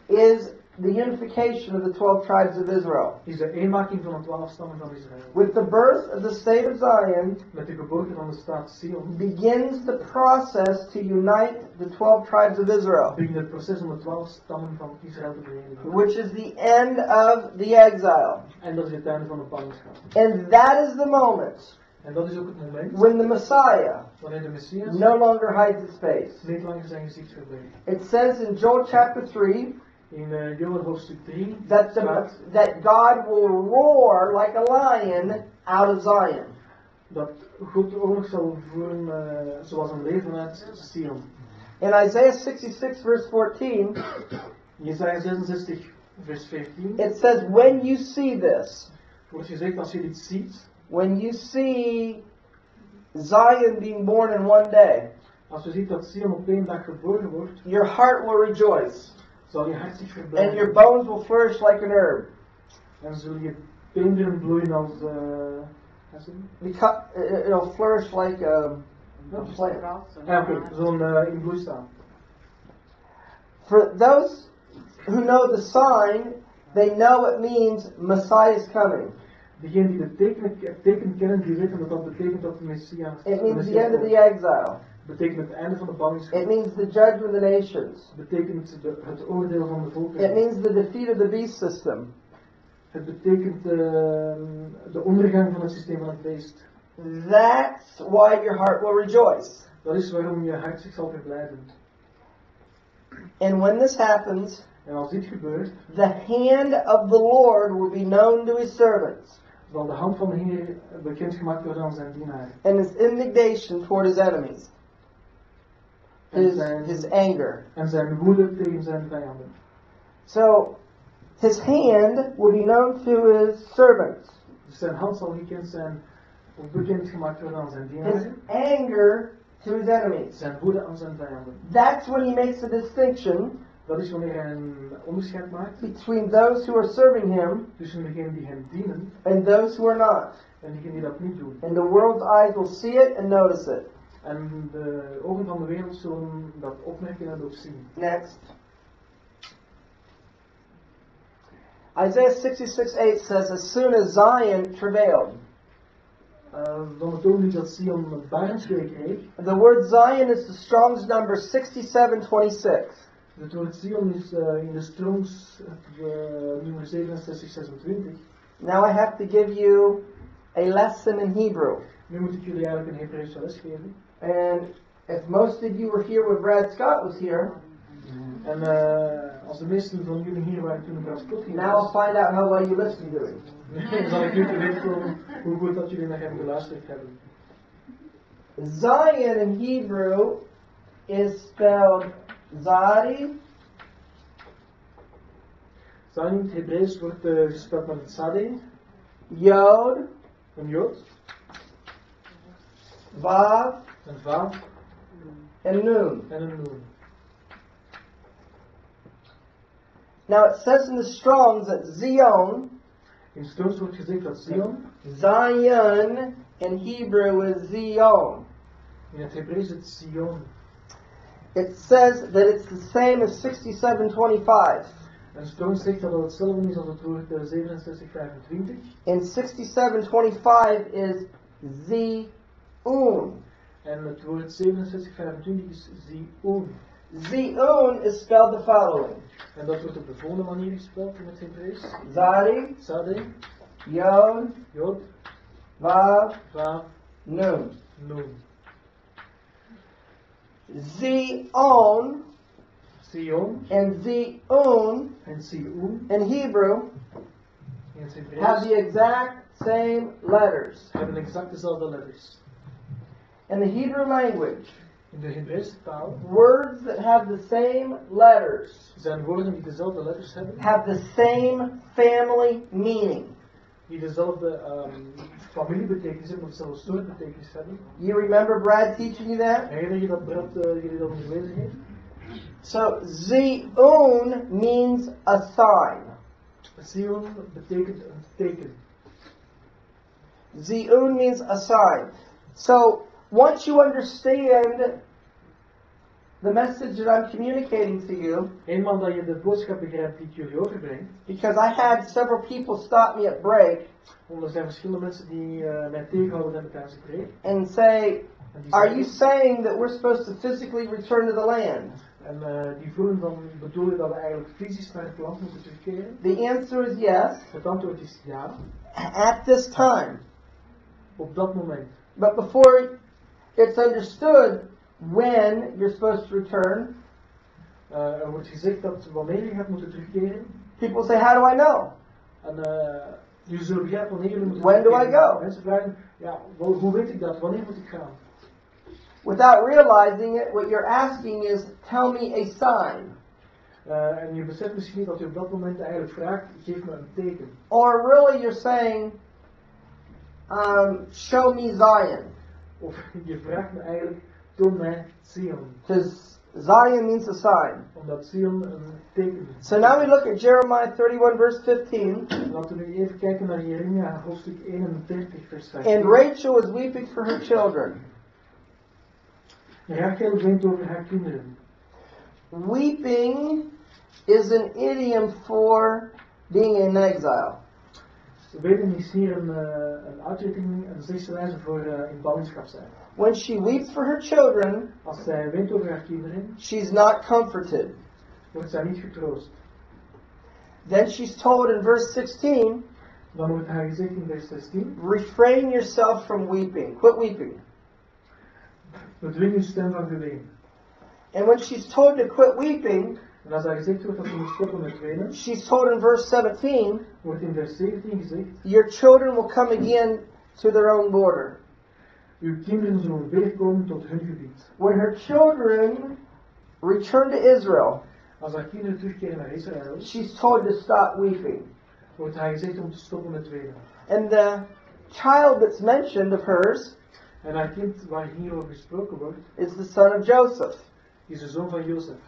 is the unification of the 12 tribes of Israel. is de eenmaking van de twaalf stammen van Israël. With the birth of the state of Zion Met de geboorte van de staat Zion begins the process to unite the 12 tribes of Israel, begint het proces om de twaalf stammen van Israël te verenigen. which is the end of the exile. En dat is het einde van de ballingschap. And that is the moment En dat is ook het moment when the Messiah wanneer de Messias no longer hides his face. niet langer zijn gezicht verbergt. It says in Joel chapter 3 In uh, Joel hoofdstuk 3 that, the, that God will roar like a lion out of Zion. dat God oorlog zal voeren uh, zoals een leeuw vanuit Sion. In Isaiah 66, verse 14, In Jesaja 66 vers 14 it says, When you see this, wordt gezegd als je dit ziet, when you see Zion being born in one day, als je ziet dat Sion op één dag geboren wordt, your heart will rejoice, zal je hart zich and your bones will flourish like an herb. En zul je beenderen bloeien als uh, hersenen. Because, it- it'll flourish like a, a plant. Ja, oké, zullen uh, in bloei staan. For those who know the sign, they know it means Messiah is coming. Degenen die de tekenen, het teken kennen, die weten dat dat betekent dat de Messias, It de means the Messias end of komt. the exile. Betekent het einde van de ballingschap. It means the judgment of the nations. betekent de, het oordeel van de It means the defeat of the beast system. Het betekent eh, de ondergang van het systeem van het beest. That's why your heart will rejoice. Dat is waarom je hart zich zal verblijden. And when this happens, En als dit gebeurt, the hand of the Lord will be known to his servants, zal de hand van de Heer bekendgemaakt worden aan zijn dienaar. and his indignation toward his enemies, En his, zijn, his anger. en zijn woede tegen zijn vijanden. So, his hand will be known to his servants. Dus zijn hand zal gekend zijn of bekendgemaakt worden aan zijn His anger to his enemies. Zijn woede aan zijn vijanden. That's when he makes a distinction Dat is wanneer hij een onderscheid maakt between those who are serving him tussen degenen die hem dienen and those who are not. en degenen die dat niet doen. And the world's eyes will see it and notice it. En de ogen van de wereld zullen dat opmerken en ook zien. Next. Isaiah 66 8 says, As soon as Zion travailed. Dan betoont hij dat kreeg. The word Zion is the Strong's number 6726. Het woord Sion is uh, in de Strooms het uh, nummer 6726. Now I have to give you a lesson in Hebrew. Nu moet ik jullie eigenlijk een Hebreeuwse les geven. And if most of you were here when Brad Scott was here, En uh, als de meesten van jullie hier waren toen ik als tot hier now I'll find out how well you listen to dan zal ik nu te weten komen hoe goed dat jullie naar hem geluisterd hebben. Zion in Hebrew is spelled Zadi, Zion in het Hebreeuws wordt uh, gespeld met Sade, Yod, een Jood, Vav, and Nun. en een Noen. Now it says in the Strongs that Zion, In wordt gezegd dat Zion, Zion in Hebrew is Zion. in Hebrew het Sion. It says that it's the same as 6725. En Strongs zegt dat het hetzelfde is als het woord uh, 6725. And 6725 is Zion. En het woord 6725 is Zion. Zion is spelled the following En dat wordt op de volgende manier gespeld in het Hebreeuws. Zadi, Sade, Yod, Jod, Vav, Vav, Nun. Noen. Zion Sion and Zion en Sion in Hebrew in have the exact same letters. hebben exact dezelfde letters. In the Hebrew language, In de Hebreeuwse taal words that have the same letters zijn woorden die dezelfde letters hebben, have the same family meaning. die dezelfde ehm, um, familiebetekenis hebben, of dezelfde soort betekenis hebben. You remember Brad teaching you that? Herinner je dat Brad jullie dat onderwezen heeft? So, Zion means a sign. Zion betekent een teken. Zion means a sign. So, once you understand the message that I'm communicating to you, Eenmaal dat je de boodschap begrijpt die ik jullie overbreng, because I had several people stop me at break want er zijn verschillende mensen die eh, mij tegenhouden tijdens de preek. and say, Are you saying that we're supposed to physically return to the land? En eh, die voelen dan, bedoel je dat we eigenlijk fysisch naar het land moeten terugkeren? The answer is yes, Het antwoord is ja, at this time. op dat moment. But before it's understood when you're supposed to return, Eh, er wordt gezegd dat wanneer je gaat moeten terugkeren, people say, How do I know? en eh jullie zullen begrijpen wanneer jullie moeten When do I go? Mensen vragen, ja, hoe weet ik dat? Wanneer moet ik gaan? Without realizing it, what you're asking is, Tell me a sign. Eh, en je beseft misschien niet dat je op dat moment eigenlijk vraagt, geef me een teken. Or really, you're saying, um, Show me Zion. Of je vraagt me eigenlijk, toon mij Sion. Because Zion means a sign. Omdat Sion een teken is. So now we look at Jeremiah 31, verse 15. Laten we nu even kijken naar Jeremia hoofdstuk 31 vers 5. And Rachel was weeping for her children. Rachel weent over haar kinderen. Weeping is an idiom for being in exile. Weten is hier een, eh, een uitdrukking, een zichtswijze voor eh, in ballingschap zijn. When she weeps for her children, Als zij weent over haar kinderen, she's not comforted. wordt zij niet getroost. Then she's told in verse 16, Dan wordt haar gezegd in vers 16, refrain yourself from weeping. Quit weeping. bedwing uw stem van geween. And when she's told to quit weeping, En als haar gezegd wordt dat ze moet stoppen met wenen, she's told in verse 17, wordt in vers 17 gezegd, your children will come again to their own border. uw kinderen zullen weerkomen tot hun gebied. When her children return to Israel, Als haar kinderen terugkeren naar Israël, she's told to stop weeping. wordt haar gezegd om te stoppen met wenen. And the child that's mentioned of hers En haar kind waar hierover gesproken wordt, is the son of Joseph, is de zoon van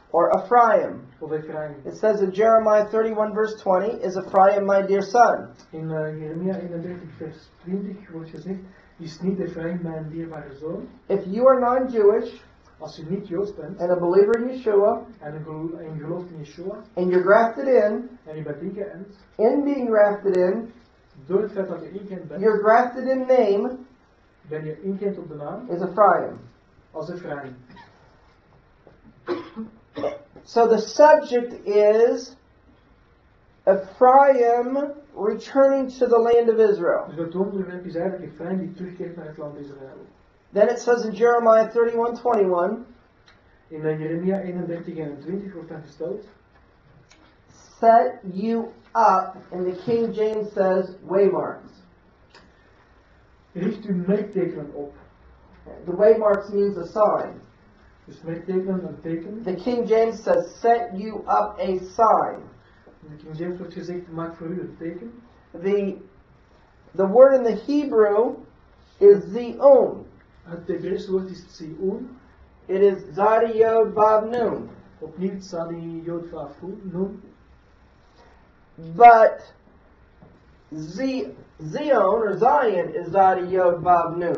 or Ephraim. It says in Jeremiah 31, verse 20, Is Ephraim my dear son? In Jeremia 31 vers 20 wordt gezegd, is niet Ephraim mijn dierbare zoon? If you are non Jewish Als u niet Joods bent and a believer in Yeshua, en u gelo- en u gelooft in Yeshua and you're grafted in, en u bent ingeënt, in being grafted in, door het feit dat je ingeënt bent, your grafted in name ben je ingeënt op de naam is Ephraim. als Ephraim. So the subject is Ephraim returning to the land of Israel. Dus het onderwerp is eigenlijk Ephraim die terugkeert naar het land Israël. Then it says in Jeremiah 31, 21, In uh, Jeremia 31 en 20 wordt dan gesteld, set you up, and the King James says waymarks. richt uw merktekenen op. The waymarks means a sign. The King James says set you up a sign. De King James wordt gezegd, maak voor u een teken. The the word in the Hebrew is zion. Het Hebreeuwse woord is tsiun. It is Zadi Yod Vav Nun. Opnieuw Yod Vav Nun. But Z, Zion or Zion is Zadi Yod Vav Nun. Maar ook Zion Yod Vav Nun.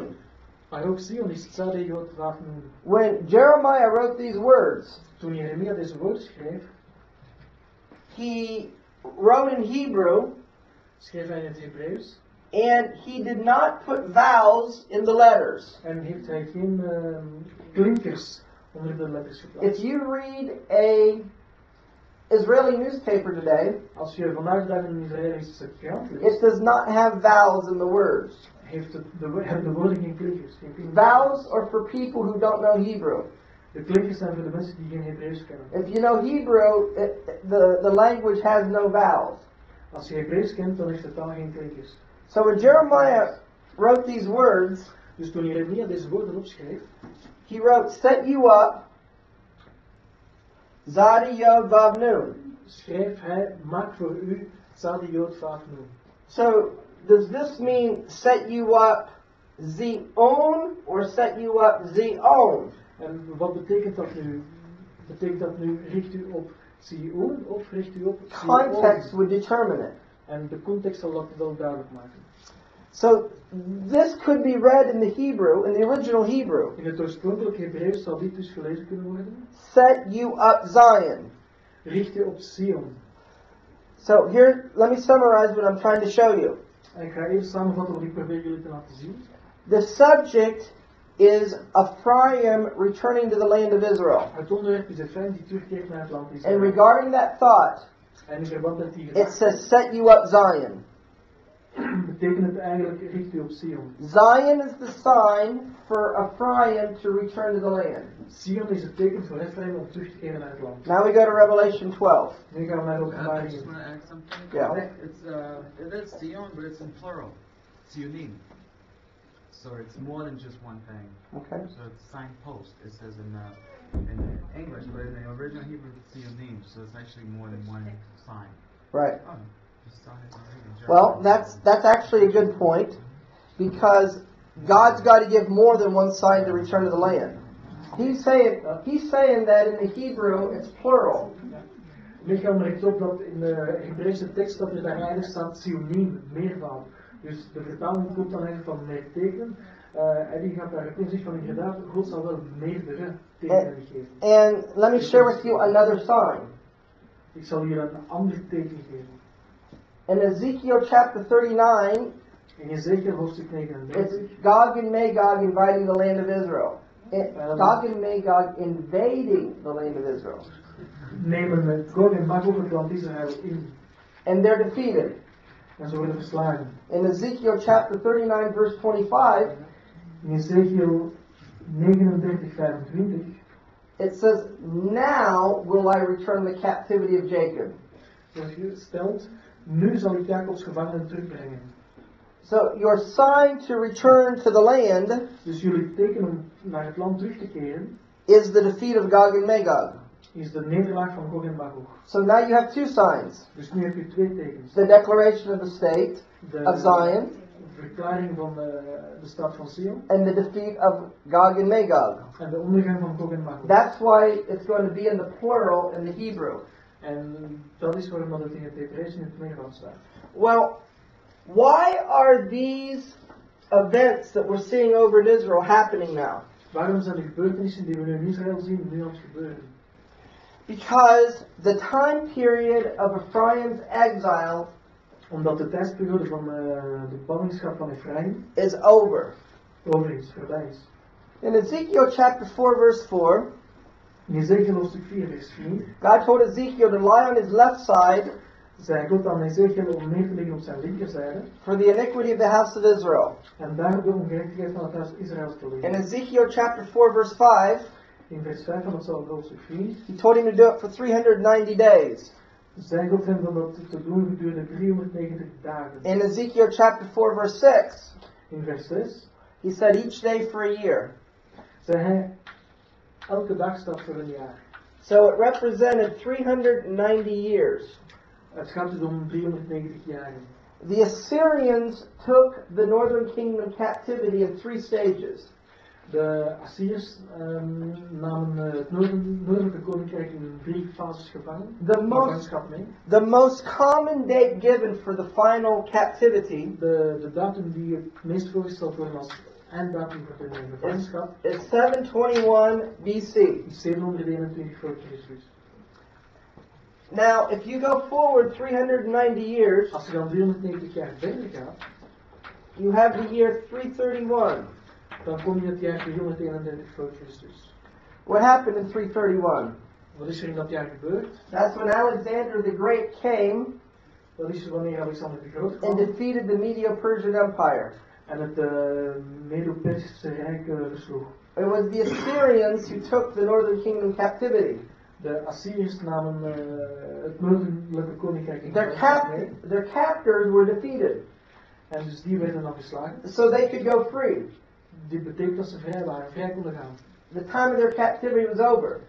When Jeremiah wrote these words, Toen Jeremia deze woorden schreef, he wrote in Hebrew schreef hij in het Hebreeuws. and he did not put vowels in the letters. En heeft hij geen klinkers um, onder de letters If you read a Israeli newspaper today, Als je vandaag de dag een Israëlische krant it does not have vowels in the words. Heeft het, de, de woorden geen klinkers. Vowels are for people who don't know Hebrew. De klinkers zijn voor de mensen die geen Hebreeuws kennen. If you know Hebrew, it, the, the language has no vowels. Als je Hebreeuws kent, dan heeft de taal geen klinkers. So when Jeremiah wrote these words, Dus toen Jeremia deze woorden opschreef, he wrote, Set you up, Zadi Yod Vav Nun. schreef hij, maak voor u Tzadi Yod Vav Nun. So does this mean set you up Zion or set you up Zion? En wat betekent dat nu? Betekent dat nu, richt u op Sion of richt u op Context Sion? would determine it. En de context zal dat wel duidelijk maken. So this could be read in the Hebrew, in the original Hebrew. In het oorspronkelijk Hebreeuws zal dit dus gelezen kunnen worden. Set you up Zion. Richt u op Sion. So here, let me summarize what I'm trying to show you. Ik ga even samenvatten wat ik probeer jullie te laten zien. The subject is Ephraim returning to the land of Israel. Het onderwerp is Efraim die terugkeert naar het land And regarding that thought, En in verband met die it says set you up Zion. Betekent het eigenlijk richt op Sion. Zion is the sign for Ephraim to return to the land. Sion is het teken voor Efraim om terug te keren naar het land. Now we go to Revelation 12. Nu gaan we naar I just openbaring. want to add something. Yeah. It's uh, it is Sion, but it's in plural. Sionim. So it's more than just one thing. Okay. So it's signpost. It says in uh, in English, but in the original Hebrew it's Sionim. So it's actually more than one sign. Right. Oh, just saw it already. Well, that's that's actually a good point because God's got to give more than one sign to return to the land. He's saying he's saying that in the Hebrew it's plural. Michael merkt op dat in de Hebreeuwse tekst dat er daar eigenlijk staat Sionim, meervoud. Dus de vertaling komt dan eigenlijk van meer tekenen. Uh, en die gaat daar ook in zich van inderdaad, God zal wel meerdere tekenen geven. And let me share with you another sign. Ik zal hier een ander teken geven. In Ezekiel chapter 39, In Ezekiel hoofdstuk it's 39 Gog and Magog invading the land of Israel. It, Gog and Magog invading the land of Israel. nemen Gog en Magog het land Israël in. And they're defeated. En ze worden verslagen. In Ezekiel chapter 39, verse 25, In Ezekiel 39, 25 it says, Now will I return the captivity of Jacob. Nu zal ik Jacobs gevangenen terugbrengen. So your sign to return to the land Dus jullie teken om naar het land terug te keren, is the defeat of Gog and Magog. is de nederlaag van Gog en Magog. So now you have two signs. Dus nu heb je twee tekens. The declaration of the state of De Zion verklaring van de, de stad van Sion and the defeat of Gog and Magog. en de ondergang van Gog en Magog. That's why it's going to be in the plural in the Hebrew. En dat is waarom dat in het Hebreeuws in het meervoud staat. Well, why are these events that we're seeing over in Israel happening now? Waarom zijn de gebeurtenissen die we nu in Israël zien, nu aan het gebeuren? Because the time period of Ephraim's exile Omdat de tijdsperiode van eh, de ballingschap van Ephraim is over. over is, voorbij is. In Ezekiel chapter 4, verse 4, In Ezekiel hoofdstuk 4 vers 4 God told Ezekiel to lie on his left side zei God aan Ezekiel om neer te liggen op zijn linkerzijde for the iniquity of the house of Israel. en daar de ongerechtigheid van het huis Israëls te In liggen. Ezekiel chapter 4, verse 5, In vers 5 van hetzelfde hoofdstuk 4 he told him to do it for 390 days. zei God hem dat dat te doen gedurende 390 dagen. In Ezekiel chapter 4, verse 6, In vers 6 he said each day for a year. hij, elke dag staat voor een jaar. So it represented 390 years. Het gaat dus om 390 jaren. The Assyrians took the northern kingdom captivity in three stages. De Assyriërs ehm, namen eh, het noordelijke koninkrijk in drie fases gevangen. The most, the most common date given for the final captivity De, de datum die het meest voorgesteld wordt als de gevangenschap is 721 BC. is 721 voor Christus. Now, if you go forward 390 years, Als je dan 390 jaar verder gaat, you have the year 331. dan kom je het jaar 331 voor Christus. What happened in 331? Wat is er in dat jaar gebeurd? That's when Alexander the Great came Dat is wanneer Alexander de Groot and defeated the Medo-Persian Empire. En het uh, Medo-Persische Rijk eh, versloeg. It was the Assyrians who took the northern kingdom captivity. De Assyriërs namen eh, het noordelijke koninkrijk in Their, gevangenschap mee. their captors were defeated, En dus die werden dan geslagen. so they could go free. Dit betekent dat ze vrij waren, vrij konden gaan. The time of their captivity was over,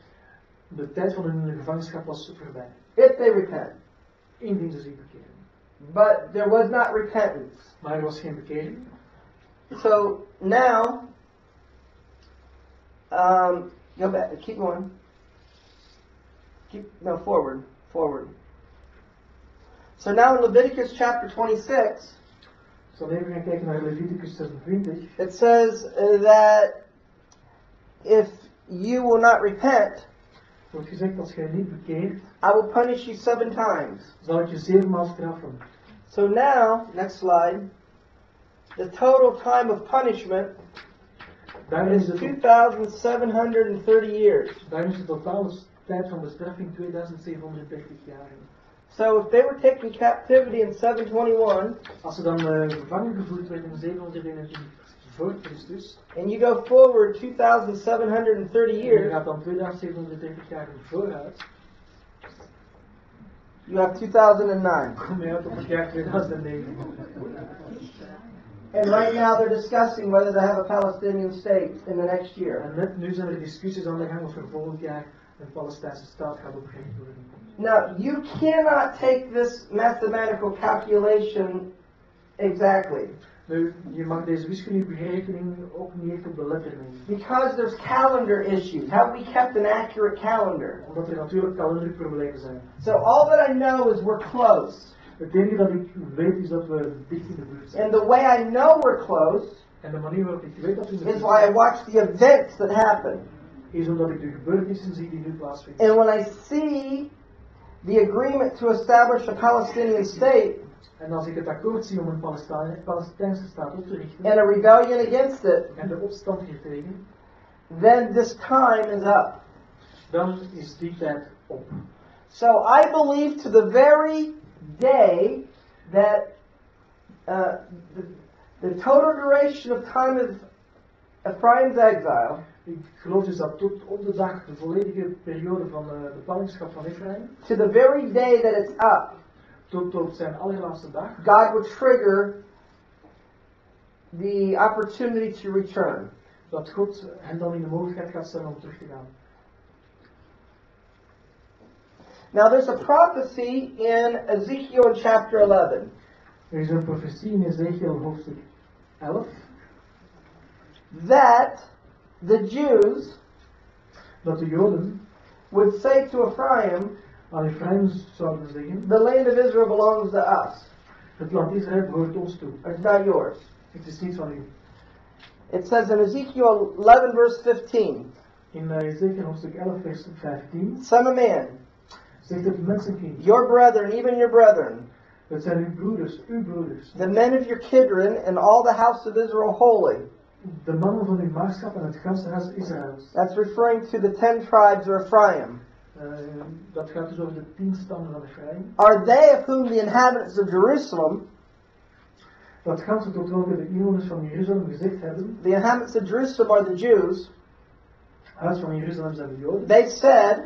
De tijd van hun gevangenschap was voorbij. if they repent. Indien ze zich bekeren. But there was not repentance. Maar er was geen bekering. So now, um, go back, keep going. Keep, no, forward, forward. So now in Leviticus chapter 26, Dus dan even gaan kijken naar Leviticus 26. it says uh, that if you will not repent, wordt gezegd als jij niet bekeert, I will punish you seven times. zal ik je zevenmaal straffen. So now, next slide, the total time of punishment Daarom is, is het, 2,730 years. daarom is de totale tijd van bestraffing 2730 jaar. So if they were taken captivity in 721, Als ze dan eh, gevangen gevoerd werden in 721 voor Christus, and you go forward 2,730 en je years, gaat dan 2730 jaar vooruit, you have 2009. kom je uit op het jaar 2009. And right now they're discussing whether to have a Palestinian state in the next year. En nu zijn er discussies aan de gang of er volgend jaar een Palestijnse staat gaat opgericht worden. Now, you cannot take this mathematical calculation exactly Nu, je mag deze wiskundeberekening ook niet echt op de letter nemen. because there's calendar issues. Have we kept an accurate calendar? Omdat er natuurlijk kalenderproblemen zijn. So all that I know is we're close. Het enige dat ik weet is dat we dicht in de buurt zijn. And the way I know we're close En de manier waarop ik weet dat we in de is why I watch the events that happen. is omdat ik de gebeurtenissen zie die nu plaatsvinden. And when I see the agreement to establish a Palestinian state En als ik het akkoord zie om een Palestijn- Palestijnse staat op te richten and a rebellion against it, en de opstand hiertegen, then this time is up. dan is die tijd op. So I believe to the very day that uh, the, the total duration of time of Ephraim's exile Ik geloof dus dat tot op de dag, de volledige periode van eh, de ballingschap van Ephraim, to the very day that it's up, tot op zijn allerlaatste dag, God would trigger the opportunity to return. dat God hen dan in de mogelijkheid gaat stellen om terug te gaan. Now there's a prophecy in Ezekiel chapter 11 Er is een profetie in Ezekiel hoofdstuk 11, that the Jews dat de Joden would say to Ephraim, aan Ephraim zouden zeggen, the land of Israel belongs to us. het land Israël behoort ons toe. It's not yours. Het is niet van u. It says in Ezekiel 11 verse 15, In eh, Ezekiel hoofdstuk 11 vers 15 Son of man, zegt het mensenkind, your brethren, even your brethren, het zijn uw broeders, uw broeders, the men of your kidron and all the house of Israel holy. de mannen van uw maagschap en het ganse huis Israëls. That's referring to the ten tribes of Ephraim. Eh, dat gaat dus over de tien stammen van Ephraim. Are they of whom the inhabitants of Jerusalem, Dat ganse tot welke de inwoners van Jeruzalem gezegd hebben, the inhabitants of Jerusalem are the Jews, huis van Jeruzalem zijn de Joden, they said,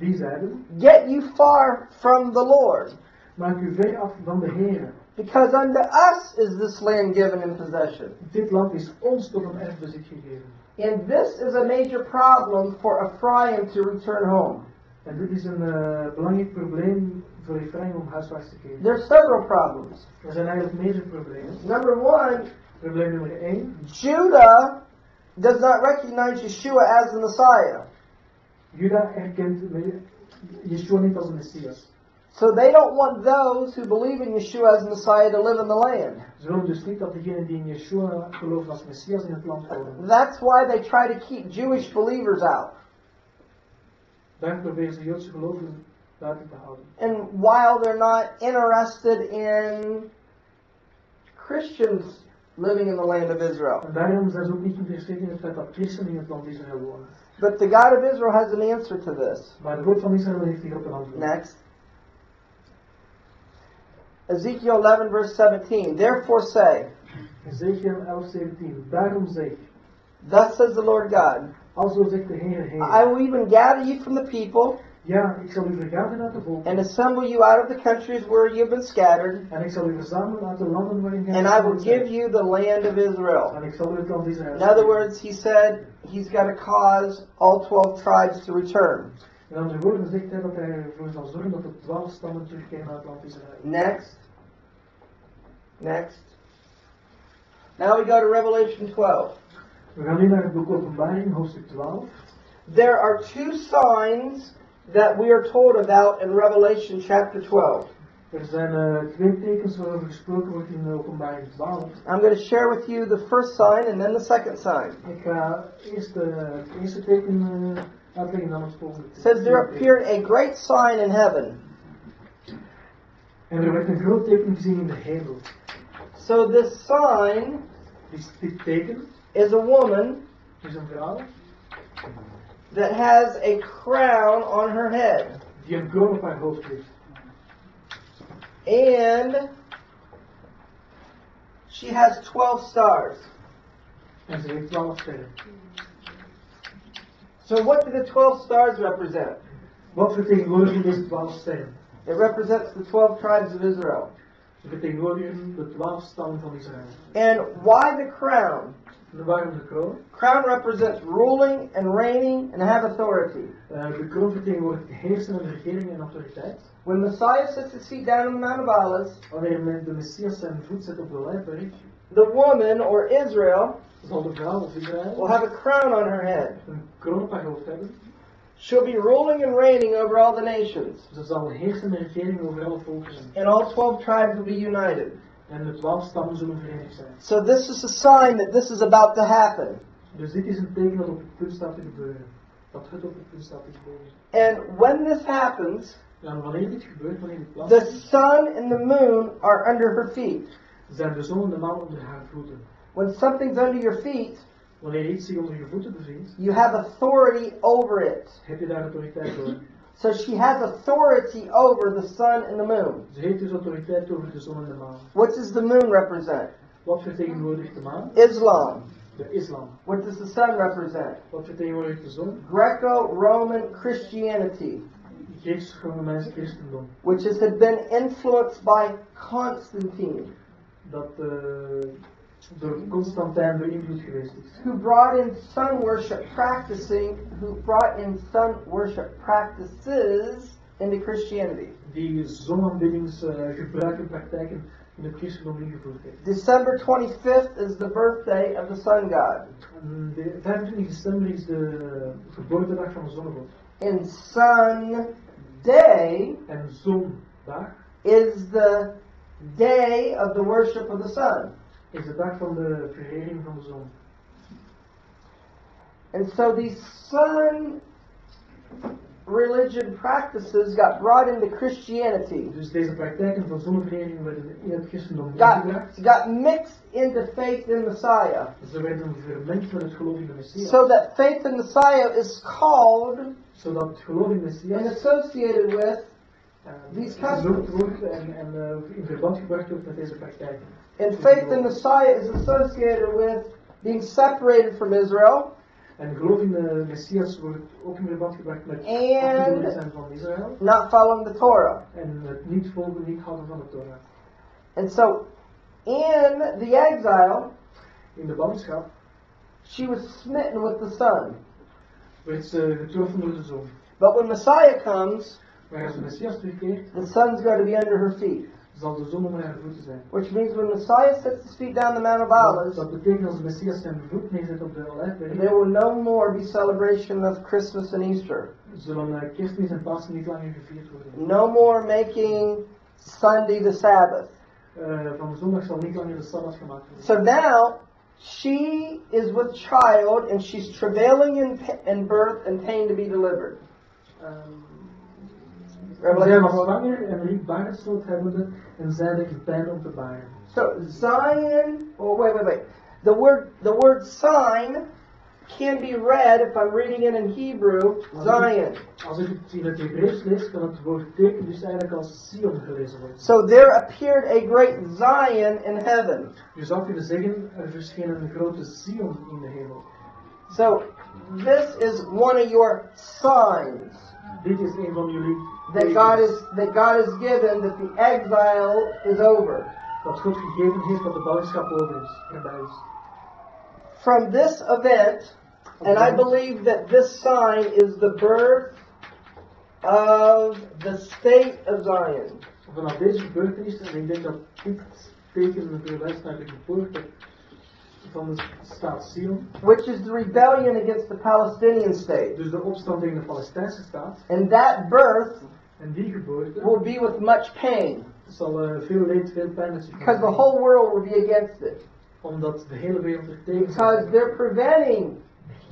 die zeiden, Get you far from the Lord, maak u ver af van de Heer. because unto us is this land given in possession. Dit land is ons tot een erfbezit gegeven. And this is a major problem for Ephraim to return home. En dit is een eh, belangrijk probleem voor Ephraim om huiswaarts te keren. There's several problems. Er zijn eigenlijk meerdere problemen. Number one, Probleem nummer 1. Judah does not recognize Yeshua as the Messiah. Juda erkent Yeshua niet als Messias. So they don't want those who believe in Yeshua as Messiah to live in the land. Ze willen dus niet dat degenen die in Yeshua geloven als Messias in het land wonen. That's why they try to keep Jewish believers out. Daar proberen ze Joodse gelovigen buiten te houden. And while they're not interested in Christians living in the land of Israel. En daarom zijn ze ook niet geïnteresseerd in het feit dat christenen in het land Israël wonen. But the God of Israel has an answer to this. Maar God van Israël heeft hierop een antwoord. Next. Ezekiel 11, verse 17. Therefore say, Ezekiel 11, 17. Daarom zeg, Thus says the Lord God, zegt de Heer, I will even gather you from the people Ja, ik zal u vergaderen uit de volken. and assemble you out of the countries where you have been scattered, En ik zal u verzamelen uit de landen waarin gij and I will give you the land of Israel. En ik zal u het land Israël In other words, he said he's going to cause all 12 tribes to return. In andere woorden zegt hij dat hij ervoor zal zorgen dat de twaalf stammen terugkeren naar het land Israël. Next. Next. Now we go to Revelation 12. We gaan nu naar het boek Openbaring, hoofdstuk 12. There are two signs that we are told about in Revelation chapter 12. Er zijn eh, twee tekens waarover gesproken wordt in eh, Openbaring 12. I'm going to share with you the first sign and then the second sign. Ik ga eerst eh, het eerste teken eh, uitleggen dan het volgende. It says there appeared a great sign in heaven. En er werd een groot teken gezien in de hemel. So this sign Dit, dit teken is a woman is een vrouw that has a crown on her head. een kroon op haar. And she has 12 stars. En ze heeft twaalf. So what do the 12 stars represent? Wat vertegenwoordigen deze twaalf sterren? It represents the 12 tribes of Israel. Ze vertegenwoordigen de twaalf stammen van Israël. And why the crown? En waarom de kroon? Crown represents ruling and reigning and have authority. Eh, de kroon vertegenwoordigt heersen en regering en autoriteit. When Messiah sits his feet down on the Mount of Olives, Wanneer de Messias zijn voet zet op de lijfberg, the woman or Israel zal de vrouw of Israël will have a crown on her head. een kroon op haar hoofd hebben. She'll be ruling and reigning over all the nations. Ze zal heersen en regering over alle volken. And all 12 tribes will be united. En de twaalf stammen zullen verenigd zijn. So this is a sign that this is about to happen. Dus dit is een teken dat op het punt staat te gebeuren. Dat het op het punt staat te gebeuren. And when this happens, en wanneer dit gebeurt, wanneer dit the sun and the moon are under her feet. zijn de zon en de maan onder haar voeten. When something's under your feet, Wanneer iets zich onder je voeten bevindt, you have authority over it. heb je daar autoriteit over. So she has authority over the sun and the moon. Ze heeft dus autoriteit over de zon en de maan. What does the moon represent? Wat vertegenwoordigt de maan? Islam. De islam. What does the sun represent? Wat vertegenwoordigt de zon? Greco-Roman Christianity, Grieks-Romeinse christendom. which has had been influenced by Constantine, Dat eh, door Constantijn beïnvloed geweest is. who brought in sun worship practicing, who brought in sun worship practices into Christianity. Die zonaanbiddingsgebruiken, eh, praktijken in het christendom ingevoerd heeft. December 25th is the birthday of the sun god. De 25 december is de geboortedag van de zonnegod. And sun day En zondag is the day of the worship of the sun. Is de dag van de verering van de zon. And so these sun religion practices got brought into Christianity, Dus deze praktijken van zonneverering werden in het christendom got, got mixed into faith in the Messiah. Ze er werden vermengd met het geloof in de Messias. So that faith in the Messiah is called zodat geloof in de and associated with, These en, en eh, in verband gebracht wordt met deze praktijken. and faith in Messiah is associated with being separated from Israel En geloof in de Messias wordt ook in verband gebracht met afgezonderd zijn van Israël not following the Torah. en het niet volgen, niet houden van de Torah. And so in the exile, In de ballingschap she was smitten with the sun. werd ze getroffen door de zon. But when Messiah comes, Als de Messias terugkeert, the sun's going to be under her feet. zal de zon onder haar voeten zijn. Which means when Messiah sets his feet down the Mount of Olives, Dat betekent als de Messias zijn voet neerzet op de olijfberg, there will no more be celebration of Christmas and Easter. zullen kerstmis en Pasen niet langer gevierd worden. No more making Sunday the Sabbath. Eh, van zondag zal niet langer de Sabbat gemaakt worden. So now she is with child and she's travailing in, in birth and pain to be delivered. Ehm, Revelation Zij was zwanger en riep baardsnood hebbende en zeide in pijn om te baren. So Zion, oh wait, wait, wait. The word, the word sign can be read if I'm reading it in Hebrew, Zion. Als ik het in het Hebreeuws lees, kan het woord teken dus eigenlijk als gelezen worden. So there appeared a great Zion in heaven. Je zou kunnen zeggen, er verscheen een grote Sion in de hemel. So this is one of your signs. Dit is een van jullie that God is that God has given that the exile is over. dat God gegeven heeft dat de ballingschap over is, voorbij is. From this event, and I believe that this sign is the birth of the state of Zion. Vanaf deze gebeurtenis, en ik denk dat dit teken verwijst naar de geboorte van de staat Sion, which is the rebellion against the Palestinian state. dus de opstand tegen de Palestijnse staat, And that birth en die geboorte will be with much pain zal eh, veel leed, veel pijn met zich because the whole world will be against it. Omdat de hele wereld er tegen Because they're preventing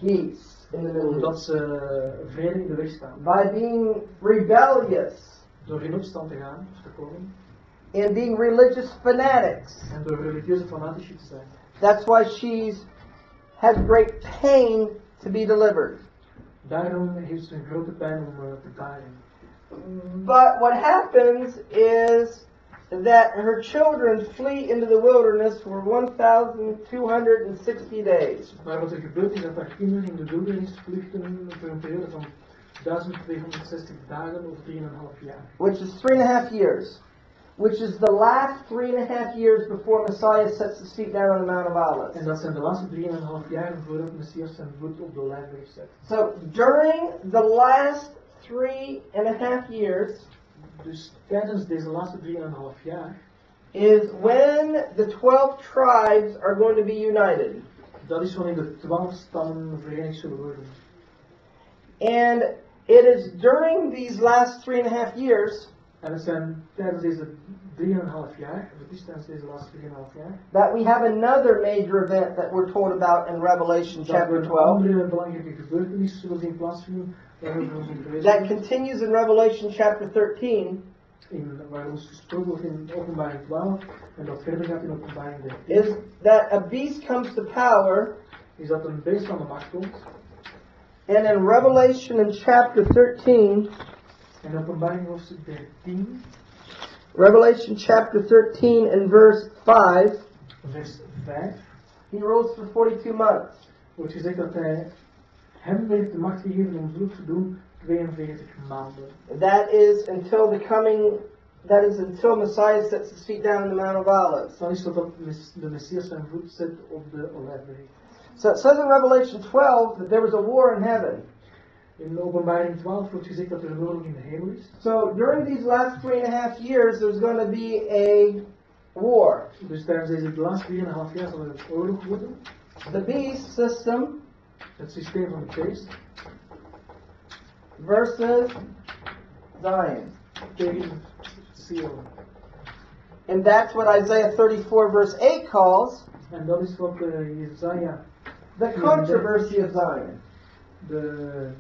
peace in the Middle Omdat ze eh, vrede in de weg staan. by being rebellious Door in opstand te gaan, of te komen, and being religious fanatics. en door religieuze fanatici te zijn. That's why she's has great pain to be delivered. Daarom heeft ze een grote pijn om eh, te baren. But what happens is that her children flee into the wilderness for 1,260 days. Maar wat er gebeurt is dat haar kinderen in de wildernis vluchten voor een periode van 1260 dagen of 3,5 jaar. which is three and a half years, which is the last three and a half years before Messiah sets his feet down on the Mount of En Olives. dat zijn de laatste 3,5 jaar voordat Messias zijn voet op de lijfweg zet. So during the last three and a half years Dus tijdens deze laatste 3,5 jaar, is when the 12 tribes are going to be united. dat is wanneer de 12 stammen verenigd zullen worden. And it is during these last three and a half years En zijn tijdens deze 3,5 jaar, of het is tijdens deze laatste 3,5 jaar, that we have another major event that we're told about in Revelation chapter er 12 andere belangrijke gebeurtenis zullen zien plaatsvinden, waarover we zien that continues in Revelation chapter 13 in, waar ons gesproken wordt in openbaring 12, en dat verder gaat in openbaring 13. is that a beast comes to power is dat een beest aan de macht komt. And in Revelation in chapter 13, En openbaring hoofdstuk 13, Revelation chapter 13 and verse 5, vers 5, he rules for 42 months. wordt gezegd dat hij hem heeft de macht gegeven om zulks te doen 42 maanden. That is until the coming, that is until Messiah sets his feet down on the Mount of Olives. Dan is totdat de Messias zijn voet zet op de olijfberg. So it says in Revelation 12 that there was a war in heaven. In openbaring 12 wordt gezegd dat er een oorlog in de hemel is. So during these last three and a half years, there's going to be a war. Dus tijdens deze laatste 3,5 jaar zal er een oorlog worden. The beast system Het systeem van de beest versus Zion. tegen Sion. And that's what Isaiah 34 verse 8 calls En dat is wat uh, Jezaja, the controversy of Zion. De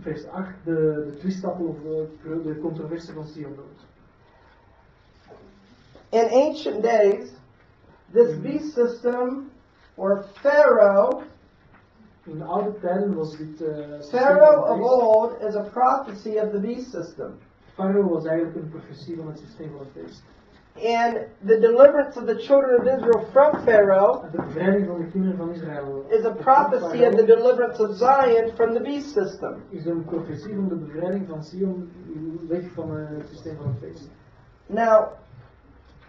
vers 8, de, de of de, de controverse van Sion. In ancient days, this beast system, or Pharaoh, In de oude tijden was dit. eh, Pharaoh of old is a prophecy of the beast system. Farao was eigenlijk een profetie van het systeem van het beest. And the deliverance of the children of Israel from Pharaoh En de bevrijding van de kinderen van Israël is a prophecy of the deliverance of Zion from the beast system. is een profetie van de bevrijding van Sion weg van het systeem van het beest. Now,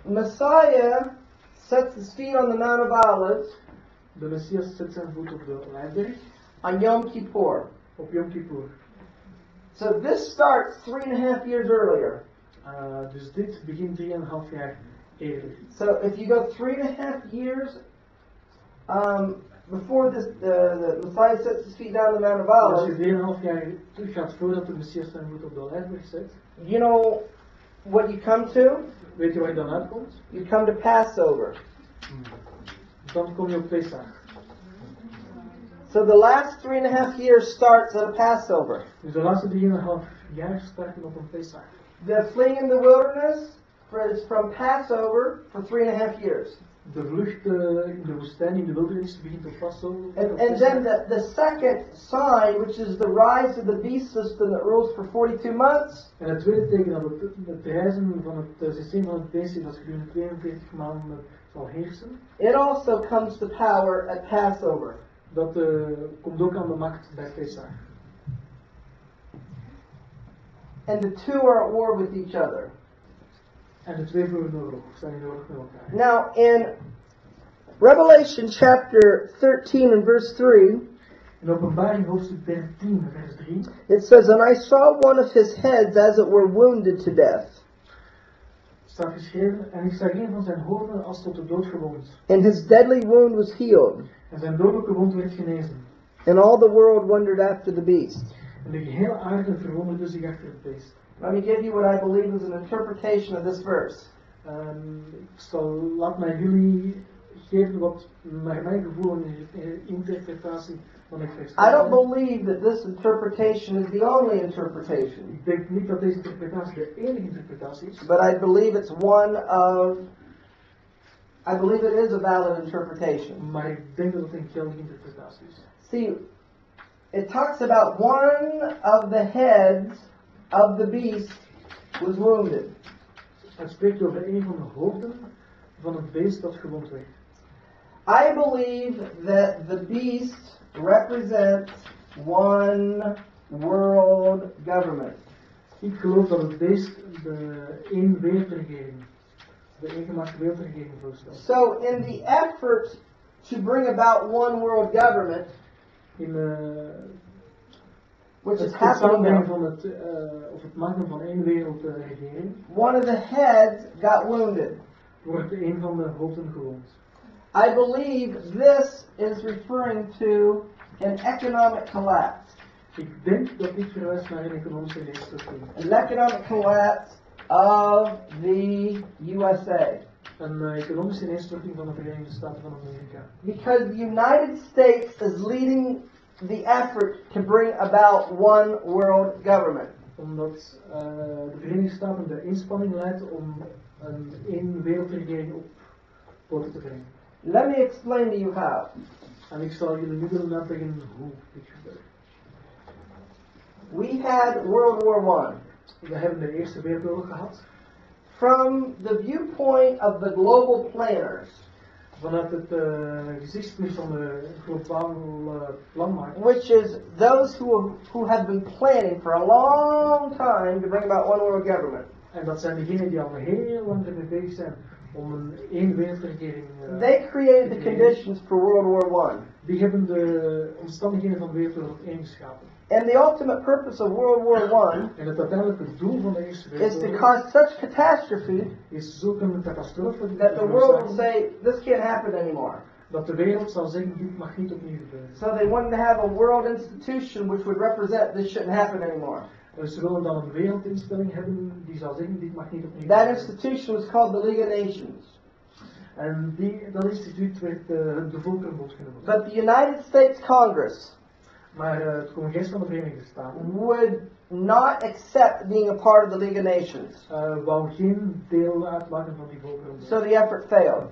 Messiah sets his feet on the Mount of Olives De Messias zet zijn voet op de Olijfberg on Yom Kippur. op Yom Kippur. So this starts three and a half years earlier. Eh, dus dit begint 3,5 jaar eerder. So if you go three and a half years um, before this, the, the Messiah sets his feet down on the Mount of Als je Olives, 3,5 jaar terug gaat voordat de Messias zijn voet op de Olijfberg zet, you know what you come to? weet je waar je dan uitkomt? You come to Passover. Dan kom je op Pesach. So the last three and a half years starts at a Passover. Dus de laatste 3,5 jaar starten op een Pesach. The fleeing in the wilderness is from Passover for three and a half years. De vlucht eh, in de woestijn, in de wildernis, begint op Passover. And, and then the, the second sign, which is the rise of the beast system that rules for 42 months, En het tweede teken dat het, het reizen van het eh, systeem van het beest dat gedurende 42 maanden zal heersen. it also comes to power at Passover. Dat eh, komt ook aan de macht bij Pesach. And the two are at war with each other. En de twee voeren oorlog, staan in oorlog met elkaar. Now, in Revelation chapter 13 and verse 3, In openbaring hoofdstuk 13, vers 3, it says, And I saw one of his heads as it were wounded to death, staat geschreven, en ik zag een van zijn hoofden als tot de dood gewond. and his deadly wound was healed. En zijn dodelijke wond werd genezen. And all the world wondered after the beast. En de gehele aarde verwonderde zich achter het beest. Let me give you what I believe is an interpretation of this verse. En ik zal, laat mij jullie geven wat naar mijn gevoel een interpretatie van het vers. I don't believe that this interpretation is the only interpretation, Ik denk niet dat deze interpretatie de enige interpretatie is, but I believe it's one of. I believe it is a valid interpretation. maar ik denk dat het een geldige interpretatie is. See, it talks about one of the heads of the beast was wounded. Het spreekt over een van de hoofden van het beest dat gewond werd. I believe that the beast represents one world government. Ik geloof dat het beest de één wereldregering, de eengemaakte wereldregering voorstelt. So, in the effort to bring about one world government, In uh, which is happening van het, eh, of het maken van één wereldregering, one of the heads got wounded. wordt een van de hoofden gewond. I believe this is referring to an economic collapse. Ik denk dat dit verwijst naar een economische neerstorting. An economic collapse of the USA. Een eh, economische neerstorting van de Verenigde Staten van Amerika. Because the United States is leading the effort to bring about one world government. Omdat eh, de Verenigde Staten de inspanning leidt om een één wereldregering op poten te brengen. Let me explain to you how. En ik zal jullie nu willen uitleggen hoe dit gebeurt. We had World War One. We hebben de Eerste Wereldoorlog gehad. From the viewpoint of the global planners, Vanuit het uh, gezichtspunt van de globale planmaker. which is those who, who have been planning for a long time to bring about one world government, En dat zijn degenen die al heel lang ermee bezig zijn om een één wereldregering. eh, they created the conditions for World War One. die hebben de omstandigheden van Wereldoorlog 1 geschapen. And the ultimate purpose of World War One En het uiteindelijke doel van de Eerste is to cause such catastrophe is zulke catastrofe te that the world will say this can't happen anymore. dat de wereld zal zeggen dit mag niet opnieuw gebeuren. So they wanted to have a world institution which would represent this shouldn't happen anymore. Dus ze willen dan een wereldinstelling hebben die zal zeggen dit mag niet opnieuw That institution was called the League of Nations. En die, dat instituut werd eh, de Volkerenbond genoemd. But the United States Congress Maar eh, het congres van de Verenigde Staten would not accept being a part of the League of Nations. eh, wou geen deel uitmaken van die Volkerenbond. So the effort failed.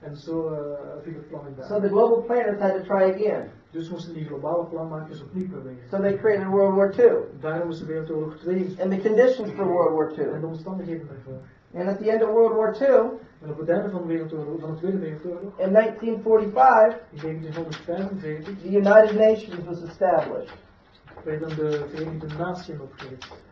En zo eh, viel het plan in So the global planners had to try again. Dus moesten die globale planmakers opnieuw proberen. So they created World War II Daarom is de Wereldoorlog 2 and the conditions for World War en II. de omstandigheden daarvoor. And at the end of World War II, En op het einde van de, wereldoorlog, van de Tweede Wereldoorlog, in 1945, in 1945, the United Nations was established. werden de Verenigde Naties opgericht.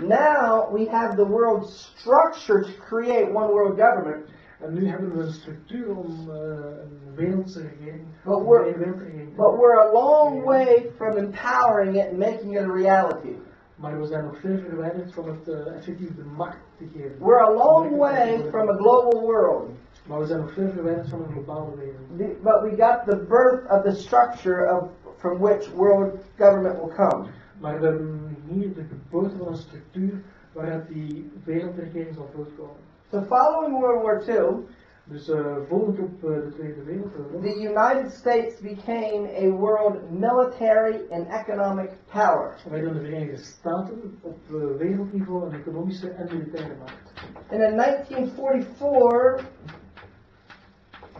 Now we have the world structure to create one world government, En nu hebben we een structuur om eh, een wereldse regering, But we're- een wereldregering but we're a long way from empowering it and making it a reality. Maar we zijn nog ver verwijderd van het eh, effectief de macht te geven. We're a long way from a global world. Maar we zijn nog ver verwijderd van een globale wereld. But we got the birth of the structure of from which world government will come. Maar we hebben hier de geboorte van een structuur waaruit die wereldregering zal voortkomen. So following World War II, Dus eh volgend op eh, de Tweede Wereldoorlog the United States became a world military and economic power. werden de Verenigde Staten op eh, wereldniveau een economische en militaire macht. And in 1944,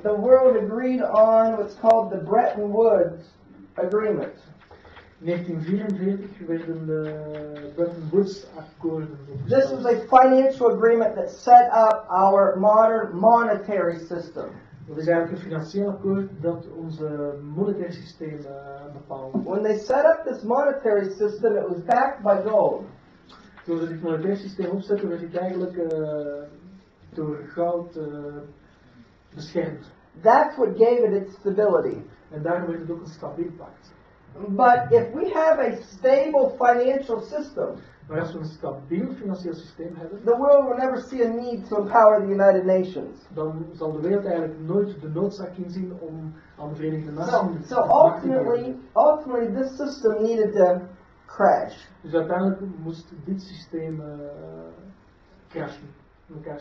the world agreed on what's called the Bretton Woods Agreement. In 1944 werden de Bretton Woods akkoorden This was a financial agreement that set up our modern monetary system. Dat is eigenlijk een financieel akkoord dat onze monetair systeem eh, bepaalt. When they set up this monetary system, it was backed by gold. Toen ze dit monetair systeem opzetten, werd het eigenlijk eh, door goud eh, beschermd. That's what gave it its stability. En daarom werd het ook een stabiel pact. But if we have a stable financial system, Maar als we een stabiel financieel systeem hebben, the world will never see a need to empower the United Nations. dan zal de wereld eigenlijk nooit de noodzaak inzien om aan de Verenigde So, Naties so te ultimately, ultimately, this system needed to crash. Dus uiteindelijk moest dit systeem eh crashen, in elkaar.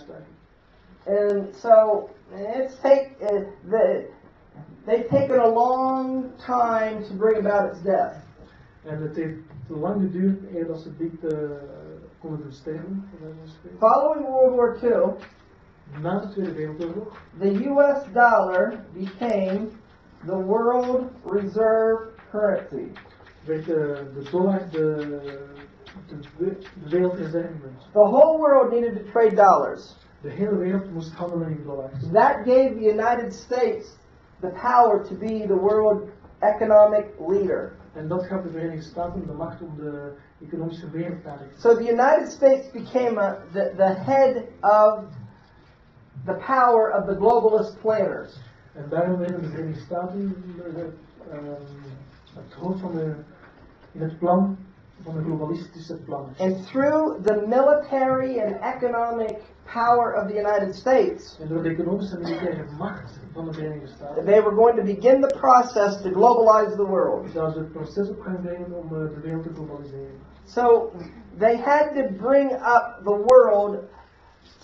And so it's take uh, the they've taken a long time to bring about its death. En het heeft lang geduurd eer dat ze dit eh, konden doen sterven. bij wijze van spreken. Following World War II, Na de Tweede Wereldoorlog the U.S. dollar became the world reserve currency. werd eh, de dollar de, de, de wereldreservemunt. The whole world needed to trade dollars. De hele wereld moest handelen in dollars. That gave the United States the power to be the world economic leader. En dat gaf de Verenigde Staten de macht om de economische wereldkaart te So the United States became a, the, the head of the power of the globalist planners. En daarom werden de Verenigde Staten eh, ehm, het hoofd van de, in het plan van de globalistische planners. And through the military and economic power of the United States, En door de economische en militaire macht van de Verenigde Staten they were going to begin the process to globalize the world. zou ze het proces op gaan brengen om eh, de wereld te globaliseren. So they had to bring up the world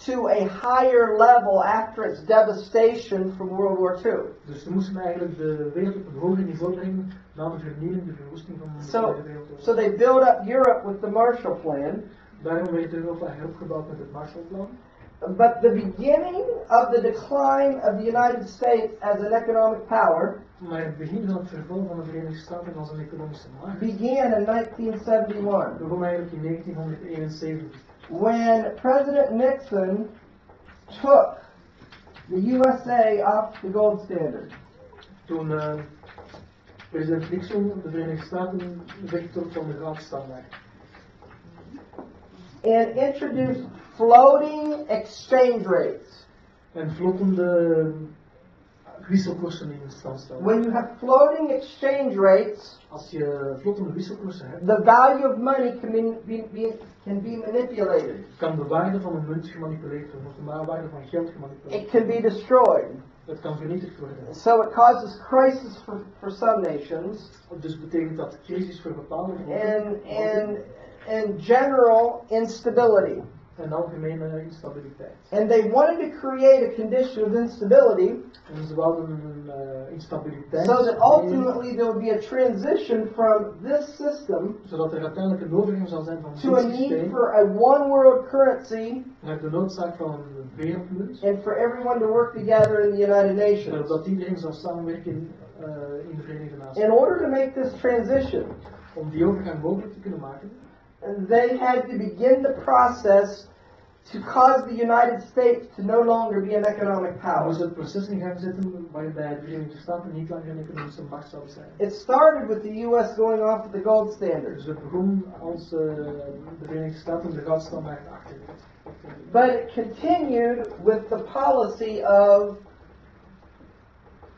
to a higher level after its devastation from World War II. Dus ze moesten eigenlijk de wereld op een hoger niveau brengen na de vernieling, verwoesting van de So, Wereldoorlog. so they built up Europe with the Marshall Plan. Daarom werd Europa heropgebouwd met het Marshallplan. But the beginning of the decline of the United States as an economic power Maar het begin van het verval van de Verenigde Staten als een economische macht began in 1971 begon eigenlijk in 1971. when President Nixon took the USA off the gold standard. Toen eh, president Nixon de Verenigde Staten wegtrok van de goudstandaard. and introduced floating exchange rates. En vlottende wisselkoersen in stand stelde. When you have floating exchange rates, Als je vlottende wisselkoersen hebt, the value of money can be, be, can be manipulated. kan de waarde van een munt gemanipuleerd worden, of de waarde van geld gemanipuleerd It can be destroyed. Het kan vernietigd worden. So it causes crisis for, for some nations Dus betekent dat crisis voor bepaalde volken and, and, and general instability. En algemene instabiliteit. And they wanted to create a condition of instability En ze wilden een uh, instabiliteit so that ultimately there would be a transition from this system zodat er uiteindelijk een overgang zal zijn van to a need for a one world currency naar de noodzaak van een wereldmunt. and for everyone to work together in the United Nations. Zodat iedereen zal samenwerken uh, in de Verenigde Naties. In order to make this transition, Om die overgang mogelijk te kunnen maken, they had to begin the process to cause the United States to no longer be an economic power. moest het proces in gang zetten waarbij de Verenigde Staten niet langer een economische macht zouden zijn. It started with the U.S. going off of the gold standard, Dus het begon als uh, de Verenigde Staten de goudstandaard achter. but it continued with the policy of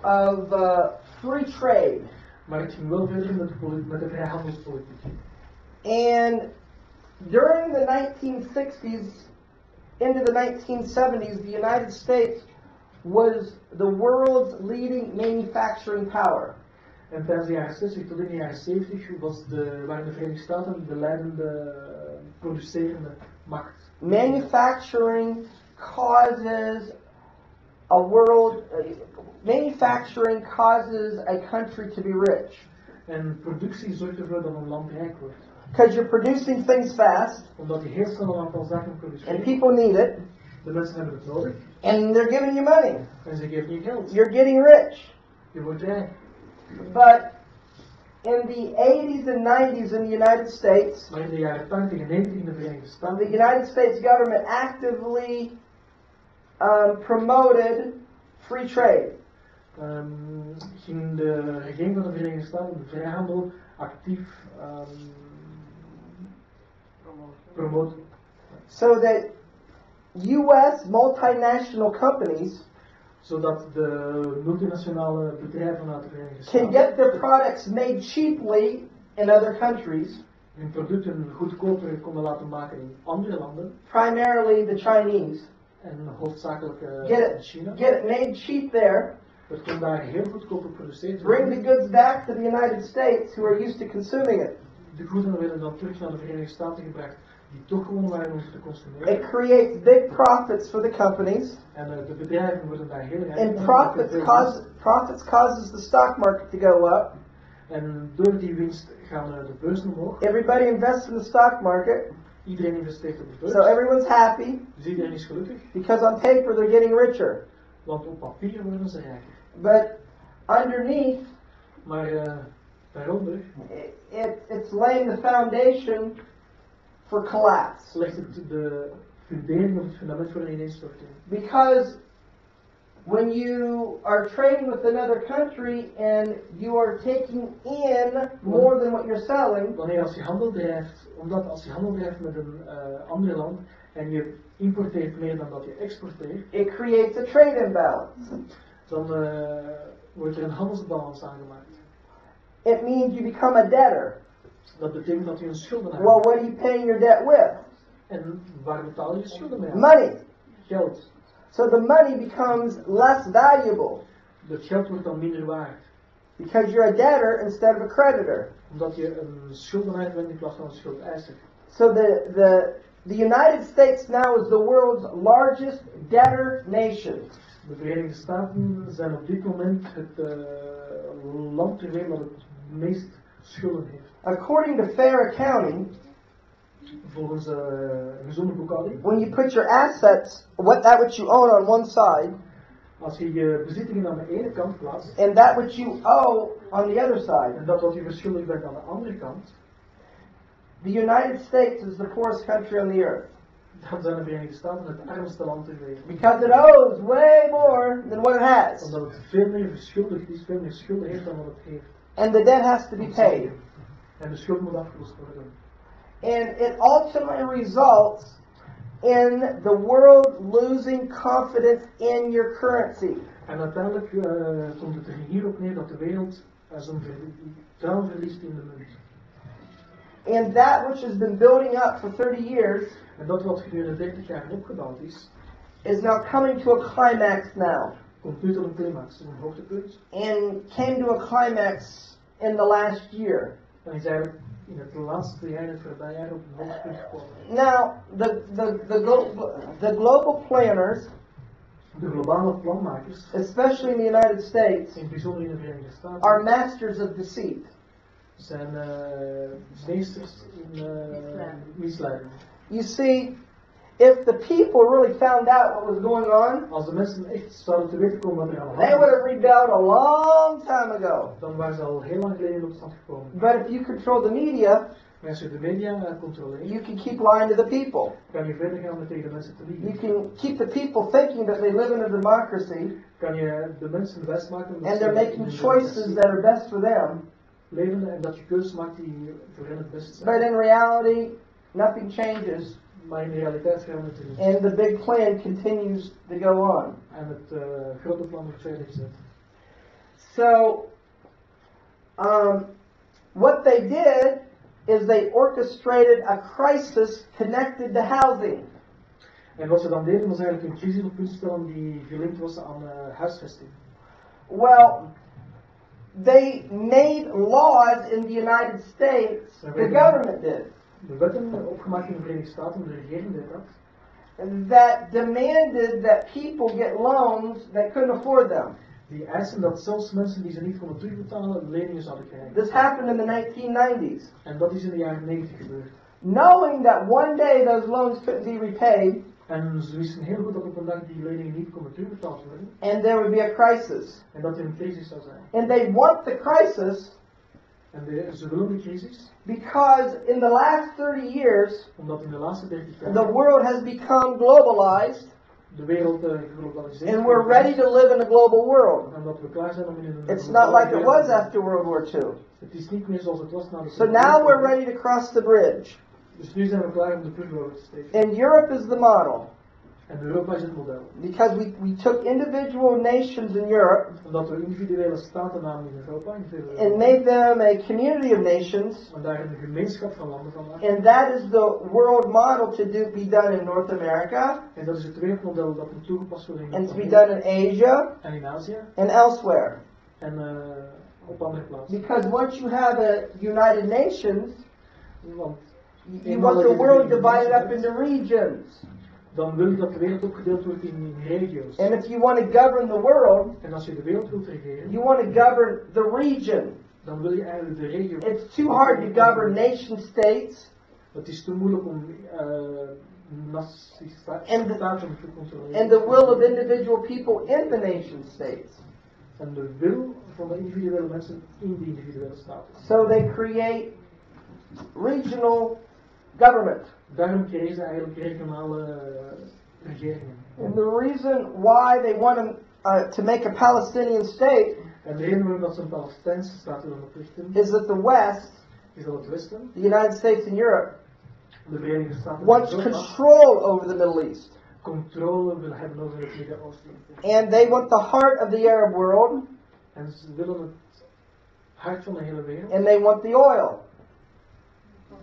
of uh, free trade. Maar het ging wel verder met de, met de vrijhandelspolitiek. And during the 1960s into the 1970s, the United States was the world's leading manufacturing power. En tijdens de jaren 60 tot in de jaren 70 was de, waren de Verenigde Staten de leidende producerende macht. Manufacturing causes a world, uh, manufacturing causes a country to be rich En productie zorgt ervoor dat een land rijk wordt. Because you're producing things fast Omdat je heel snel een aantal zaken and people need it De mensen hebben het nodig and they're giving you money. en ze geven je geld. You're getting rich. Je wordt rijk. But in the 80s and 90s in the United States, in de jaren 80 en 90 in de Verenigde the United States government actively um, promoted free trade. ehm, ging de regering van de Verenigde Staten de vrijhandel actief ehm, so that U.S. multinational companies Zodat de multinationale bedrijven uit de Verenigde can get their products made cheaply in other countries, hun producten goedkoper konden laten maken in andere landen. primarily the Chinese. En hoofdzakelijk eh, Get it, China. get it made cheap there, Dat kon daar heel goedkoop geproduceerd bring the goods back to the United States who are used to consuming it. De goederen werden dan terug naar de Verenigde Staten gebracht, die toch gewoon waren om ze te It creates big profits for the companies, En de bedrijven worden daar heel rijk and profits cause profits causes the stock market to go up. En door die winst gaan de beurzen omhoog. Everybody invests in the stock market, Iedereen investeert op de beurs. so everyone's happy Dus iedereen is gelukkig, because on paper they're getting richer. want op papier worden ze rijker. But underneath, Maar eh, daaronder it, it, it's laying the foundation for collapse. legt het de fundering of het fundament voor een ineenstorting. Because when you are trading with another country and you are taking in more than what you're selling, Wanneer als je handel drijft, omdat als je handel drijft met een uh, ander land en je importeert meer dan dat je exporteert, it creates a trade imbalance. dan uh, wordt er een handelsbalans aangemaakt. It means you become a debtor. Dat betekent dat je een schuldenaar Well, what are you paying your debt with? En waar betaal je je schulden mee? Money. Geld. So the money becomes less valuable Dat geld wordt dan minder waard. because you're a debtor instead of a creditor. Omdat je een schuldenaar bent in plaats van een schuldeiser. So the, the, the United States now is the world's largest debtor nation. De Verenigde Staten zijn op dit moment het uh, land ter wereld dat het meest. According to fair accounting, Volgens eh, gezonde boekhouding. when you put your assets, what that which you own on one side, Als je je bezittingen aan de ene kant plaatst and that which you owe on the other side, en dat wat je verschuldigd bent aan de andere kant, the United States is the poorest country on the earth dan zijn de Verenigde Staten het armste land ter wereld. because it owes way more than what it has, Omdat het veel meer verschuldigd is, veel meer schulden heeft dan wat het heeft. And the debt has to be paid. En de schuld moet afgelost worden. And it ultimately results in the world losing confidence in your currency. En uiteindelijk uh, komt het er hierop neer dat de wereld uh, zijn vertrouwen verliest in de munt. And that which has been building up for 30 years En dat wat gedurende 30 jaar opgebouwd is, is now coming to a climax now. Komt nu climax, tot een hoogtepunt. And came to a climax in the last year. En is eigenlijk in het laatste jaar, het voorbije jaar, op een hoogtepunt gekomen. Now, the, the, the, glo- the global planners, De globale planmakers, especially in the United States, in bijzonder in de Verenigde Staten, are masters of deceit. zijn uh, meesters in uh, misleiding. You see, if the people really found out what was going on, Als de mensen echt zouden te wat er aan they would have rebelled a long time ago. dan waren ze al heel lang geleden in opstand gekomen. But if you control the media, Maar als je de media controleert, you can keep lying to the people. kan je verder gaan met tegen de mensen te You can keep the people thinking that they live in a democracy Kan je de mensen wijsmaken dat and they're making choices that are best for them. en dat je keuzes maakt die voor hen het beste But in reality, nothing changes Maar in de realiteit verandert niets. and the big plan continues to go on. En het uh, grote plan wordt verder gezet. So, um, what they did is they orchestrated a crisis connected to housing. En wat ze dan deden was eigenlijk een crisis op punt stellen die gelinkt was aan uh, huisvesting. Well, they made laws in the United States, the government did, De wetten opgemaakt in de Verenigde Staten, de regering deed dat, that demanded that people get loans that couldn't afford them. die eisen dat zelfs mensen die ze niet konden terugbetalen, leningen zouden krijgen. This happened in the 1990s. En dat is in de jaren 90 gebeurd. Knowing that one day those loans couldn't be repaid En ze wisten heel goed dat op een dag die leningen niet konden terugbetaald worden and there would be a crisis. en dat er een crisis zou zijn. And they want the crisis because in the last 30 years, omdat in de laatste 30 jaar the world has become globalized de wereld uh, geglobaliseerd and we're ready to live in a global world. En dat we klaar zijn om in een It's not like it was after World War II. Het is niet meer zoals het was na de So now we're ready to cross the bridge. Dus nu zijn we klaar om de brug over te steken. And Europe is the model En Europa is het model. because we, we took individual nations in Europe Omdat we individuele staten namen in Europa, and made them a community of nations. en daar een gemeenschap van landen van. And that is the world model to do, be done in North America En dat is het wereldmodel dat moet toegepast worden in and to be done in Asia en in Azië and elsewhere. en eh, op andere plaatsen. Because once you have a United Nations, Want you want the world divided up into regions. Dan wil je dat de wereld opgedeeld wordt in, regio's. And if you want to govern the world, En als je de wereld wilt regeren, you want to govern the region. dan wil je eigenlijk de regio. It's too hard to govern nation states Het is te moeilijk om te controleren. and the will of individual people in the nation states. En de wil van de individuele mensen in die individuele staten. So they create regional government. Daarom eigenlijk regionale regeringen. And the reason why they want to, uh, to make a Palestinian state En de reden waarom dat ze een Palestijnse staat willen oprichten, is that the West, is dat het Westen, the United States and Europe, de Verenigde Staten wants control over the Middle East. controle wil hebben over het Midden-Oosten. And they want the heart of the Arab world, En ze willen het hart van de hele wereld. and they want the oil.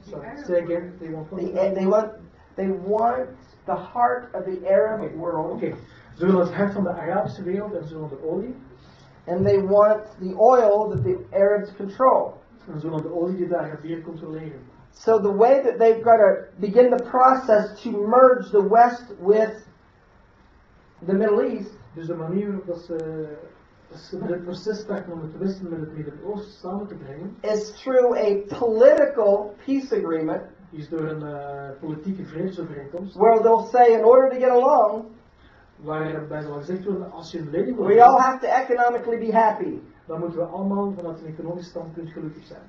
Sorry, say again, they want The, and they want they want the heart of the Arab Oké, world, oké. Ze willen het hart van de Arabische wereld en ze willen de olie. and they want the oil that the Arabs control. En ze willen de olie die de Arabieren controleren. So the way that they've got to begin the process to merge the West with the Middle East Dus de manier waarop dat ze, dat ze met het proces starten om het Westen met het Midden-Oosten samen te brengen, is through a political peace agreement is door een eh, politieke vredesovereenkomst. where they'll say, in order to get along, Waarbij zal gezegd worden, als je een leden wil we all have to economically be happy. dan moeten we allemaal vanuit een economisch standpunt gelukkig zijn.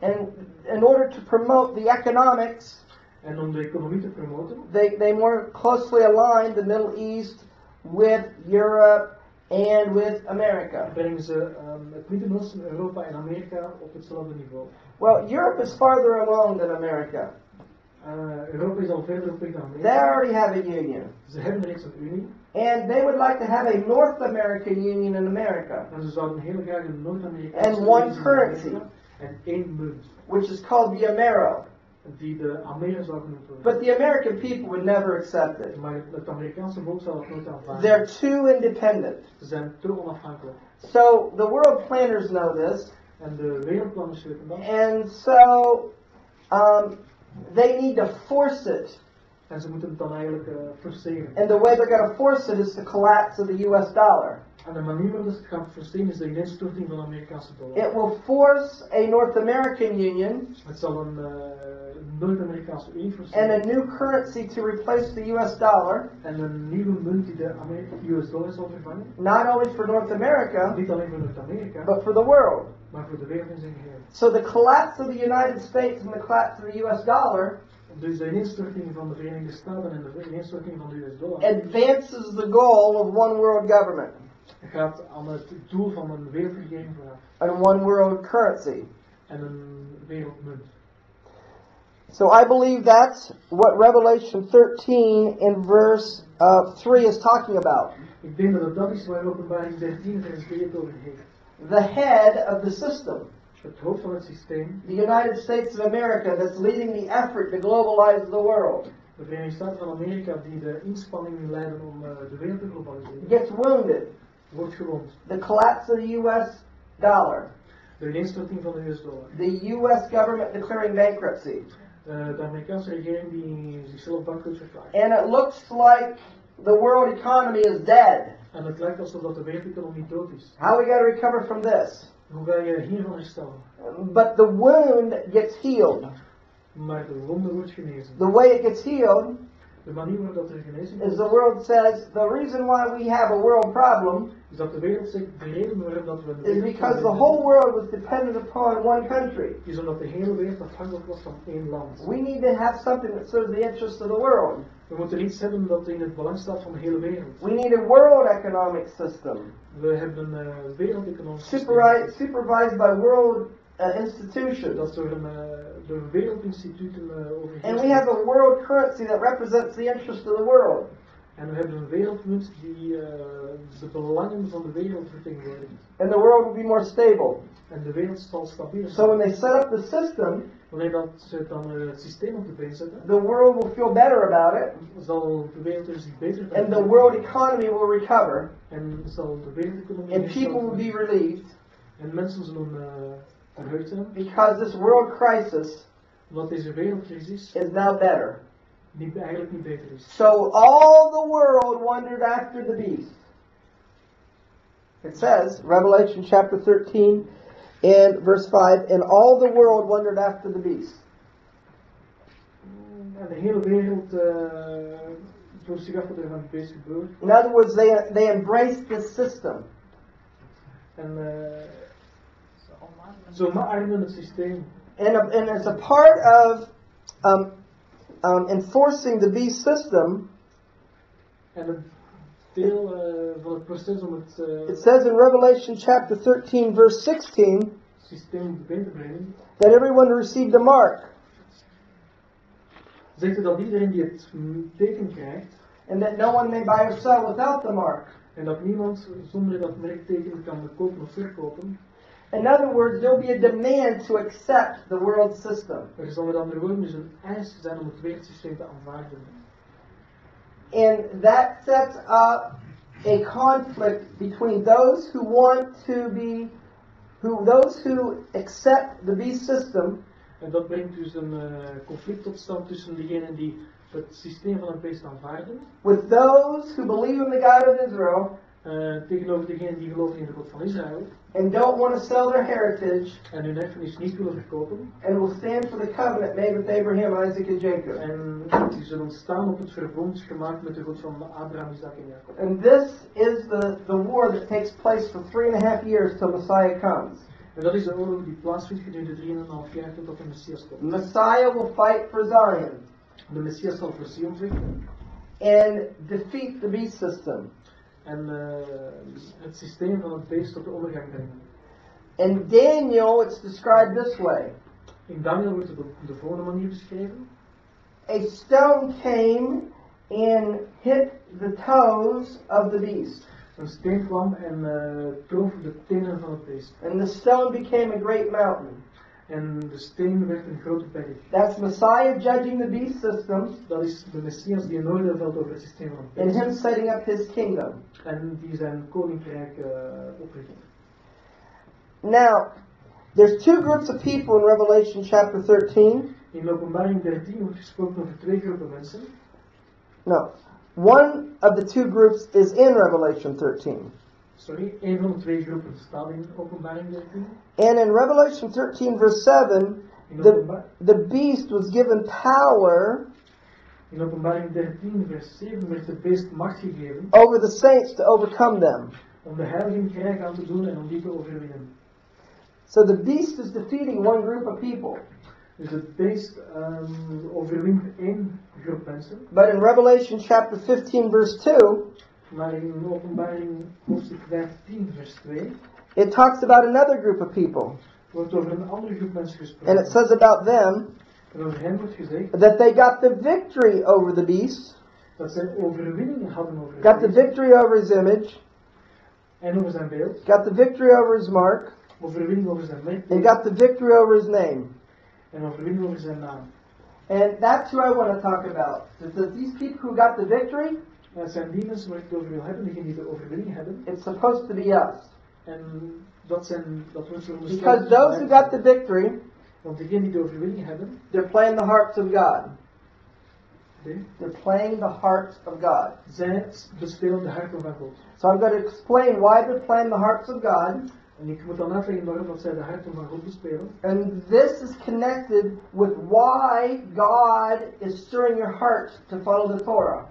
And in order to promote the economics, En om de economie te promoten, they, they more closely align the Middle East with Europe and with America. brengen ze ehm, het Midden-Oosten, Europa en Amerika op hetzelfde niveau. Well, Europe is farther along than America. Eh, Europa is al verder op weg dan They already have a union. Ze hebben reeds een unie And they would like to have a North American union in America, en ze zouden heel graag een Noord-Amerikaanse And one unie zien in currency. En één munt, which is called the Amero. Die de Amera zou genoemd worden. But the American people would never accept it. Maar het Amerikaanse volk zal het. They're too independent. Ze zijn te onafhankelijk. So the world planners know this, En de wereldplanners weten dat. and so um, they need to force it. En ze moeten het dan eigenlijk eh, forceren. And the way they're going to force it is the collapse of the U.S. dollar. En de manier waarop ze het gaan forceren is de ineenstorting van de Amerikaanse dollar. It will force a North American union Het zal een eh, Noord-Amerikaanse unie and a new currency to replace the U.S. dollar, En een nieuwe munt die de Amer- US dollar zal vervangen. not only for North America, Niet alleen voor Noord-Amerika, but for the world. maar voor de wereld in zijn geheel. So the collapse of the United States and the collapse of the U.S. dollar Dus de ineenstorting van de Verenigde Staten en de ineenstorting van de US dollar advances the goal of one world government gaat aan het doel van een wereldregering vooraf. and one world currency. En een wereldmunt. So I believe that's what Revelation 13 in verse uh, 3 is talking about. Ik denk dat het dat is waar openbaring 13 vers 3 over heeft. The head of the system, Het hoofd van het systeem, the United States of America, that's leading the effort to globalize the world, de Verenigde Staten van Amerika, die de inspanningen leiden om eh, de wereld te globaliseren, gets wounded. wordt gewond. The collapse of the U.S. dollar, De ineenstorting van de US dollar. the U.S. government declaring bankruptcy. De Amerikaanse regering die zichzelf verklaart. And it looks like the world economy is dead. En het lijkt alsof dat de wereldeconomie dood is. How we got to recover from this? Hoe ga je hiervan herstellen? But the wound gets healed. Maar de wonde wordt genezen. The way it gets healed De manier waarop er genezing is is, the world says the reason why we have a world problem is dat de wereld zegt, de reden waarom dat we is because the whole world was dependent upon one country. is omdat de hele wereld afhankelijk was van één land. We need to have something that serves the interests of the world. We moeten iets hebben dat in het belang staat van de hele wereld. We need a world economic system We hebben een uh, wereldeconomisch systeem. supervised, supervised by world uh, institutions. Dat door eh, door wereldinstituten uh, overheerst And we have a world currency that represents the interest of the world. En we hebben een wereldmunt die eh, de belangen van de wereld vertegenwoordigt. And the world will be more stable. En de wereld zal stabiel So when they set up the system, Wanneer dat ze dan het systeem op de been zetten, the world will feel better about it, zal de wereld er zich beter bij and the world economy will recover, En zal de wereldeconomie and people will be relieved, En mensen zullen uh, because this world crisis omdat deze wereldcrisis is now better. niet, eigenlijk niet beter is. So all the world wondered after the beast. It says, Revelation chapter 13 and verse 5, and all the world wondered after the beast. En de hele wereld vroeg zich af wat er van het beest gebeurt. In other words, they, they embraced this system. En uh, omarmen het systeem. And, and as a part of um, um, enforcing the beast system, En een deel uh, van het proces om het uh, it says in Revelation chapter 13, verse 16, systeem been te brengen, that everyone received a mark, zegt dat iedereen die het mm, teken krijgt, and that no one may buy or sell without the mark. en dat niemand zonder dat merkteken kan kopen of verkopen, In other words, there'll be a demand to accept the world system. er zal met andere woorden dus een eis zijn om het wereldsysteem te aanvaarden. And that sets up a conflict between those who want to be, who those who accept the beast system En dat brengt dus een uh, conflict tot stand tussen degenen die het systeem van het beest aanvaarden, with those who believe in the God of Israel Uh, tegenover degenen die geloven in de God van Israël and don't want to sell their heritage en hun erfenis niet willen verkopen. and will stand for the covenant made with Abraham, Isaac, and Jacob. En die zullen staan op het verbond gemaakt met de God van Abraham, Isaac en Jacob. And this is the, the war that takes place for three and a half years till Messiah comes. En dat is de oorlog die plaatsvindt gedurende 3,5 jaar totdat de Messias komt. Messiah will fight for Zion De Messias zal voor Sion vechten and defeat the beast system. En uh, het systeem van het beest tot de ondergang brengen. In Daniel, it's described this way In Daniel wordt het op de volgende manier beschreven. A stone came and hit the toes of the beast, Een steen kwam en uh, trof de tenen van het beest. and the stone became a great mountain. En de steen werd een grote berg. That's Messiah judging the beast system Dat is de Messias die een oordeel velt over het systeem van and him setting up his kingdom. En die zijn koninkrijk uh, opricht. Now, there's two groups of people in Revelation chapter 13. In openbaring 13 wordt gesproken over twee groepen mensen. No, one of the two groups is in Revelation 13. Sorry, een van de twee groepen staat in openbaring 13. And in Revelation 13, verse 7, In, the, the beast was given power in openbaring 13 vers 7 werd het beest macht gegeven over the saints to overcome them. om de heiligen krijg aan te doen en om die te overwinnen. So the beast is defeating one group of people. Dus het beest um, overwint één groep mensen. But in Revelation chapter 15, verse 2, Maar in openbaring hoofdstuk 15 vers 2 it talks about another group of people. And it says about them that they got the victory over the beast, got the victory over his image, got the victory over his mark, and got the victory over his name. And that's who I want to talk about. That these people who got the victory, Het zijn die mensen waar ik het over wil hebben, die de overwinning hebben. it's supposed to be us. En dat zijn, dat wordt zo Because those who got the victory, Want degenen die de overwinning hebben, they're playing the harps of God. They're playing the harps of God. zij bespelen de harten van God. So I'm going to explain why they're playing the harps of God. En ik moet dan uitleggen waarom dat zij de harten van God bespelen. And this is connected with why God is stirring your heart to follow the Torah.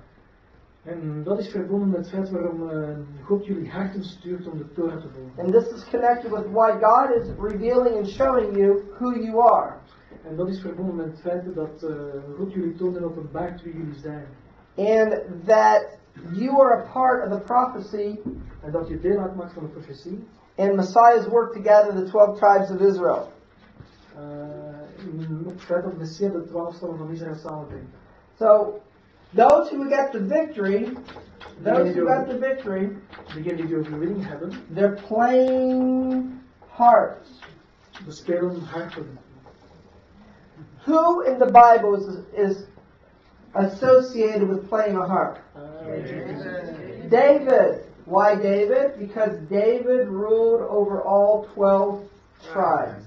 En dat is verbonden met het feit waarom eh, God jullie harten stuurt om de Torah te volgen. And this is connected with why God is revealing and showing you who you are. En dat is verbonden met het feit dat eh, God jullie toont en openbaart wie jullie zijn. And that you are a part of the prophecy En dat je deel uitmaakt van de profetie. and Messiah's work to gather the 12 tribes of Israel. op het feit dat de Messias de twaalf stammen van Israël samenbrengt. So, those who got the victory, those who got the victory, Degenen die de overwinning hebben, they're playing harps. bespelen harpen. Who in the Bible is, is associated with playing a harp? Eh, David. Why David? Because David ruled over all 12 tribes.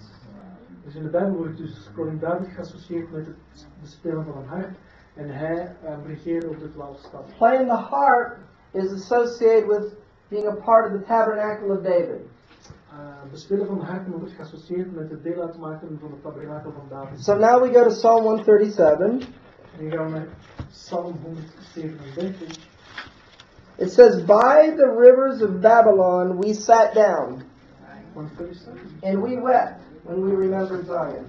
Dus in de Bijbel wordt dus koning David geassocieerd met het bespelen van een harp. En hij regeerde over de twaalf stammen. Playing the harp is associated with being a part of the tabernacle of David. Uh, bespelen van de harpen wordt geassocieerd met het deel uitmaken van tabernakel van David. So now we go to Psalm 137. En gaan naar Psalm 137. It says, By the rivers of Babylon we sat down, and we wept when we remembered Zion.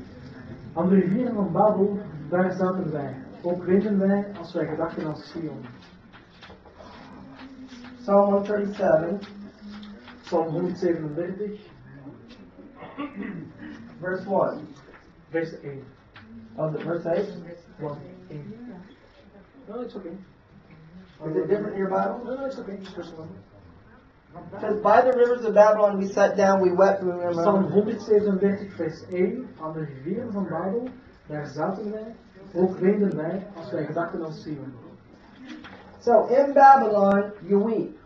Aan de rivieren van Babel, daar zaten wij. Weten wij als wij gedachten aan Sion. Psalm 137, Psalm 137, verse 1. vers 1. Oh, the verse 8? 1, 1. No, it's okay. Is it different in your Bible? No, no, it's okay. It's verse 1. It says, By the rivers of Babylon we sat down, we wept we Psalm 137, vers 1. Aan de rivieren van Babel, daar zaten wij. Ook weenden wij als wij gedachten aan Sion. So in Babylon you weep.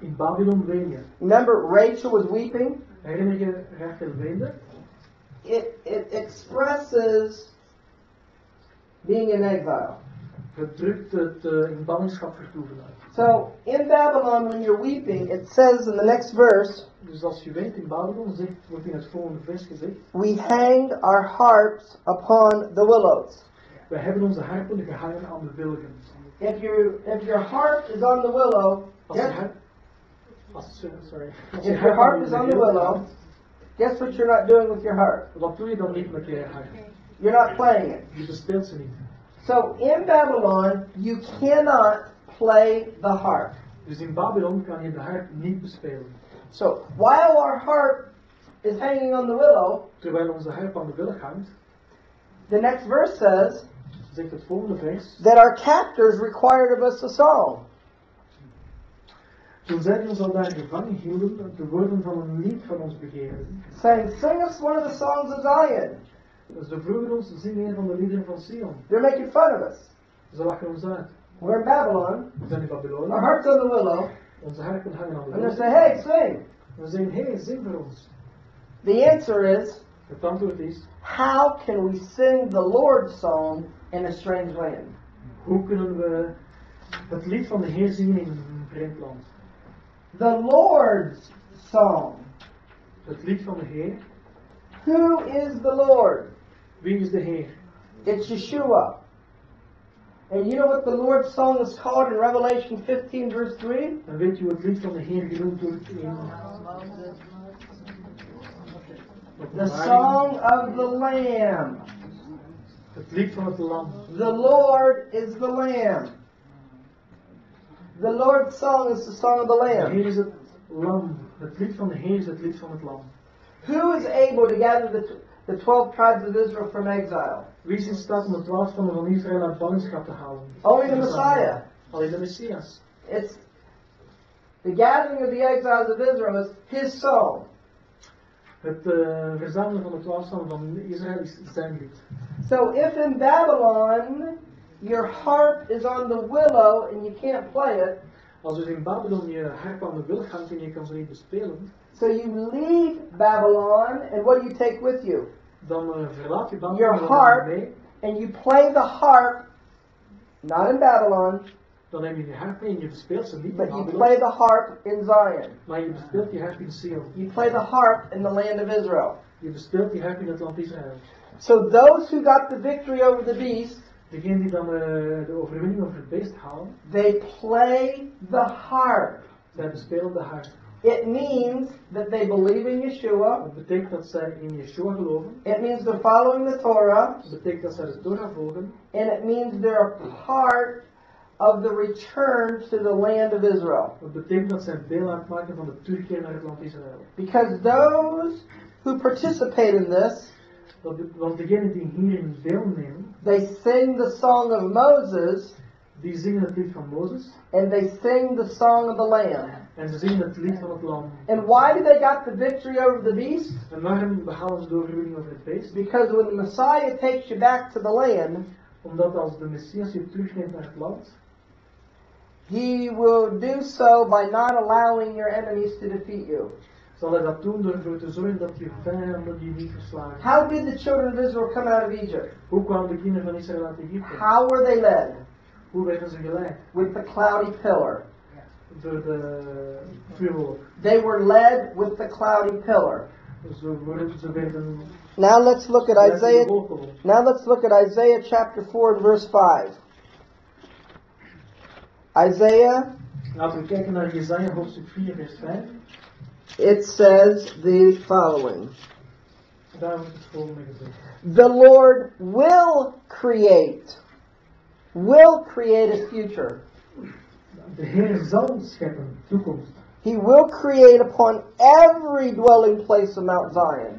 In Babylon ween je. Remember, Rachel was weeping? Herinner je Rachel weende? It, it expresses being in exile. Het drukt het uh, in ballingschap vertoeven uit. So in Babylon, when you're weeping, it says in the next verse, Dus als je weent in Babylon, zegt, wordt in het volgende vers gezegd. We hanged our harps upon the willows. Wij hebben onze harpen gehangen aan de wilgen. If you if your harp is on the willow, Als je guess, als, sorry, als je if your harp is on the willow, guess what you're not doing with your harp? Wat doe je dan niet met je harp? You're not playing it. Je bespeelt ze niet. So in Babylon, you cannot play the harp. Dus in Babylon kan je de harp niet bespelen. So while our harp is hanging on the willow, Terwijl onze harp aan de wilg hangt, the next verse says zegt het volgende vers. that our captors required of us a song. Toen zij die ons al daar gevangen hielden, de woorden van een lied van ons begeerden. saying, Sing us one of the songs of Zion. Ze vroegen ons te zingen een van de liederen van Sion. They're making fun of us. Ze lachen ons uit. We're in Babylon. We zijn in Babylon. Our heart's on the willow. Onze harpen hangen aan de And they say, Hey, sing. We zeggen, hey, zing voor ons. The answer is, Het antwoord is, How can we sing the Lord's song in a strange land? hoe kunnen we het lied van de Heer zingen in een vreemd land? The Lord's song. Het lied van de Heer. Who is the Lord? Wie is de Heer? It's Yeshua. And you know what the Lord's song is called in Revelation 15, verse 3? En weet je hoe het lied van de Heer genoemd wordt in The song of the Lamb. Het lied van het lam. The Lord is the Lamb. The Lord's song is the song of the Lamb. Heer is het lam. Het lied van de Heer is het lied van het lam. Who is able to gather the, the 12 tribes of Israel from exile? Wie is in staat om de twaalf stammen van Israël uit ballingschap te halen? Only the Messiah. Alleen de Messias. It's the gathering of the exiles of Israel is his song. Het eh, verzamelen van de twaalf stammen van Israël is zijn lied. So if in Babylon your harp is on the willow and you can't play it, Als dus in Babylon je harp aan de wilg hangt en je kan ze niet bespelen, so you leave Babylon and what do you take with you? dan eh, verlaat je Babylon Your harp. mee. And you play the harp, not in Babylon, Dan neem je je harp en je bespeelt ze niet but you play the harp in Zion. maar je bespeelt je harp in Sion. You play the harp in the land of Israel. Je bespeelt je harp in het land Israël. So those who got the victory over the beast, Degene die dan eh, de overwinning over het beest halen, they play the harp. zij bespelen de harp. It means that they believe in Yeshua. Dat betekent dat zij in Yeshua geloven. It means they're following the Torah. Dat betekent dat zij de Torah volgen. And it means they're a part of the return to the land of Israel. Dat betekent dat zij deel uitmaken van de terugkeer naar het land Israël. Because those who participate in this, want degenen die hierin deelnemen, they sing the song of Moses die zingen het lied van Mozes and they sing the song of the Lamb. en ze zingen het lied van het lam. And why do they got the victory over the beast? En waarom behalen ze de overwinning over het beest? Because when the Messiah takes you back to the land, Omdat als de Messias je terugneemt naar het land, he will do so by not allowing your enemies to defeat you. zal hij dat doen door ervoor te zorgen dat je vijanden je niet verslagen. How did the children of Israel come out of Egypt? Hoe kwamen de kinderen van Israël uit Egypte? How were they led? Hoe werden ze geleid? With the cloudy pillar. Door de vuurwolk. They were led with the cloudy pillar. Ze, worden, ze werden Now let's look at geleid door de Isaiah. Now let's look at Isaiah chapter 4 and verse 5. Isaiah, Laten we kijken naar Jesaja hoofdstuk 4 vers 5. it says the following. Daar wordt het volgende gezegd. The Lord will create, will create a future. De Heer zal scheppen, toekomst. He will create upon every dwelling place of Mount Zion.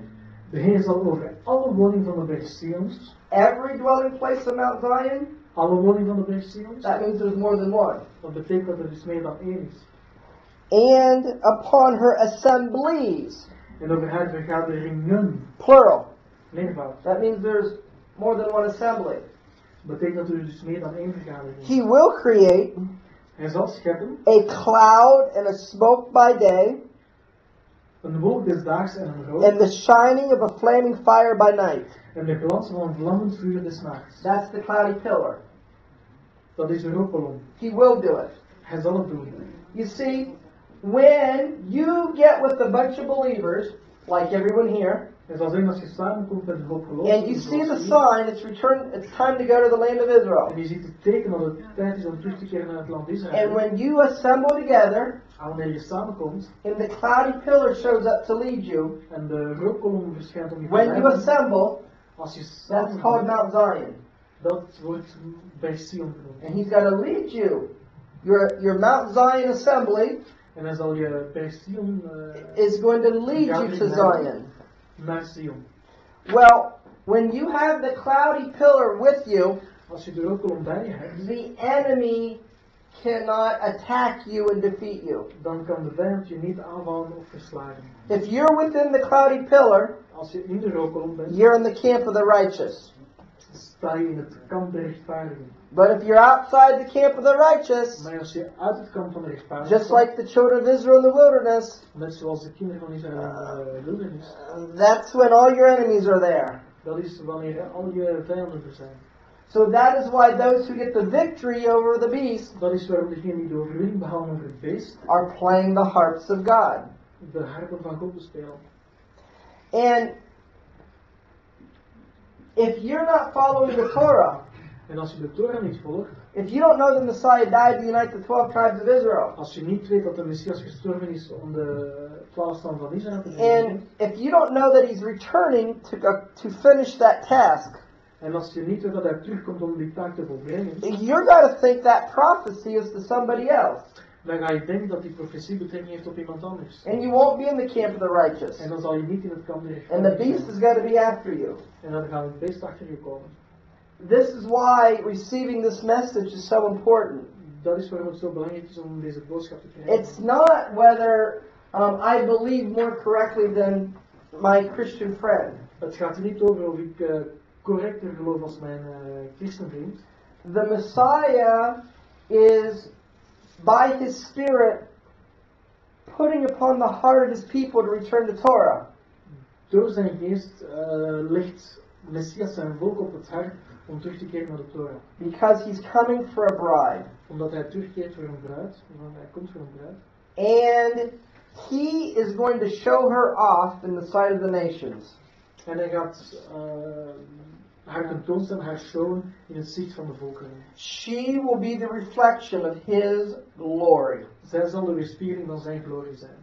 De Heer zal over alle woning van de berg Sions, Every dwelling place of Mount Zion, alle woning van de berg Sions, that means there's more than one. Dat betekent dat er dus meer dan is. And upon her assemblies, En over haar vergaderingen, plural. meervoud, That means there's more than one assembly. betekent dat er dus meer dan één vergadering is. He will create Hij zal scheppen a cloud and a smoke by day, een wolk des daags en een rook, and the shining of a flaming fire by night. en de glans van een vlammend vuur des nachts. That's the cloudy pillar. Dat is de rookkolom. He will do it. Hij zal het doen. You see, when you get with a bunch of believers, like everyone here, Het zal zijn als je samenkomt met een hoop geloof. and you see the sign, it's return, it's time to go to the land of Israel. En je ziet het teken dat het tijd is om terug te keren naar het land And when you assemble together, En wanneer je samenkomt and the cloudy pillar shows up to lead you, en de rookkolom verschijnt om je te when you assemble, als je that's called Mount Zion. Dat wordt bij And he's got to lead you. Your, your Mount Zion assembly En dan zal je bij Sion eh, is going to lead you to Zion. naar Well, when you have the cloudy pillar with you, Als je de rookkolom bij je hebt, the enemy cannot attack you and defeat you. dan kan de vijand je niet aanvallen of verslagen. If you're within the cloudy pillar, Als je in de bent, you're in the camp of the righteous. But if you're outside the camp of the righteous, Maar als je uit het kamp van de rechtvaardigen just like the children of Israel in the wilderness, net zoals de kinderen van Israël in de wildernis, that's when all your enemies are there. dat is wanneer al je vijanden er zijn. So that is why those who get the victory over the beast Dat is waarom degenen die de overwinning behalen over het beest, are playing the harps of God. de harpen van God bespelen. And if you're not following the Torah, En als je de Torah niet volgt, if you don't know the Messiah died to unite the 12 tribes of Israel, als je niet weet dat de Messias gestorven is om de twaalf stammen van Israël te verenigen, and if you don't know that he's returning to go, to finish that task, en als je niet weet dat hij terugkomt om die taak te volbrengen, you're got to think that prophecy is to somebody else, dan ga je denken dat die profetie betrekking heeft op iemand anders. and you won't be in the camp of the righteous, En dan zal je niet in het kamp der and the beast is going to be after you. En dan gaat het beest achter je komen. This is why receiving this message is so important. Dat is waarom het zo belangrijk is om deze boodschap te krijgen. It's not whether um, I believe more correctly than my Christian friend. Het gaat er niet over of ik eh, correcter geloof als mijn eh christenvriend. The Messiah is, by his Spirit, putting upon the heart of his people to return to Torah. Door zijn geest eh, legt Messias zijn volk op het hart om terug te keren naar de Torah. Because he's coming for a bride. Omdat hij terugkeert voor een bruid. Want hij komt voor een bruid. And he is going to show her off in the sight of the nations. En hij gaat eh, haar tentoonstellen, haar showen in het zicht van de volkeren. She will be the reflection of his glory. Zij zal de weerspiegeling van zijn glorie zijn.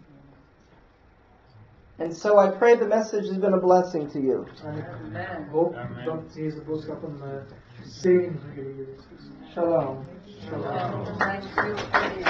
And so I pray the message has been a blessing to you. Amen. hoop Amen. dat deze boodschap een zegen voor jullie is. Shalom. Shalom. Amen.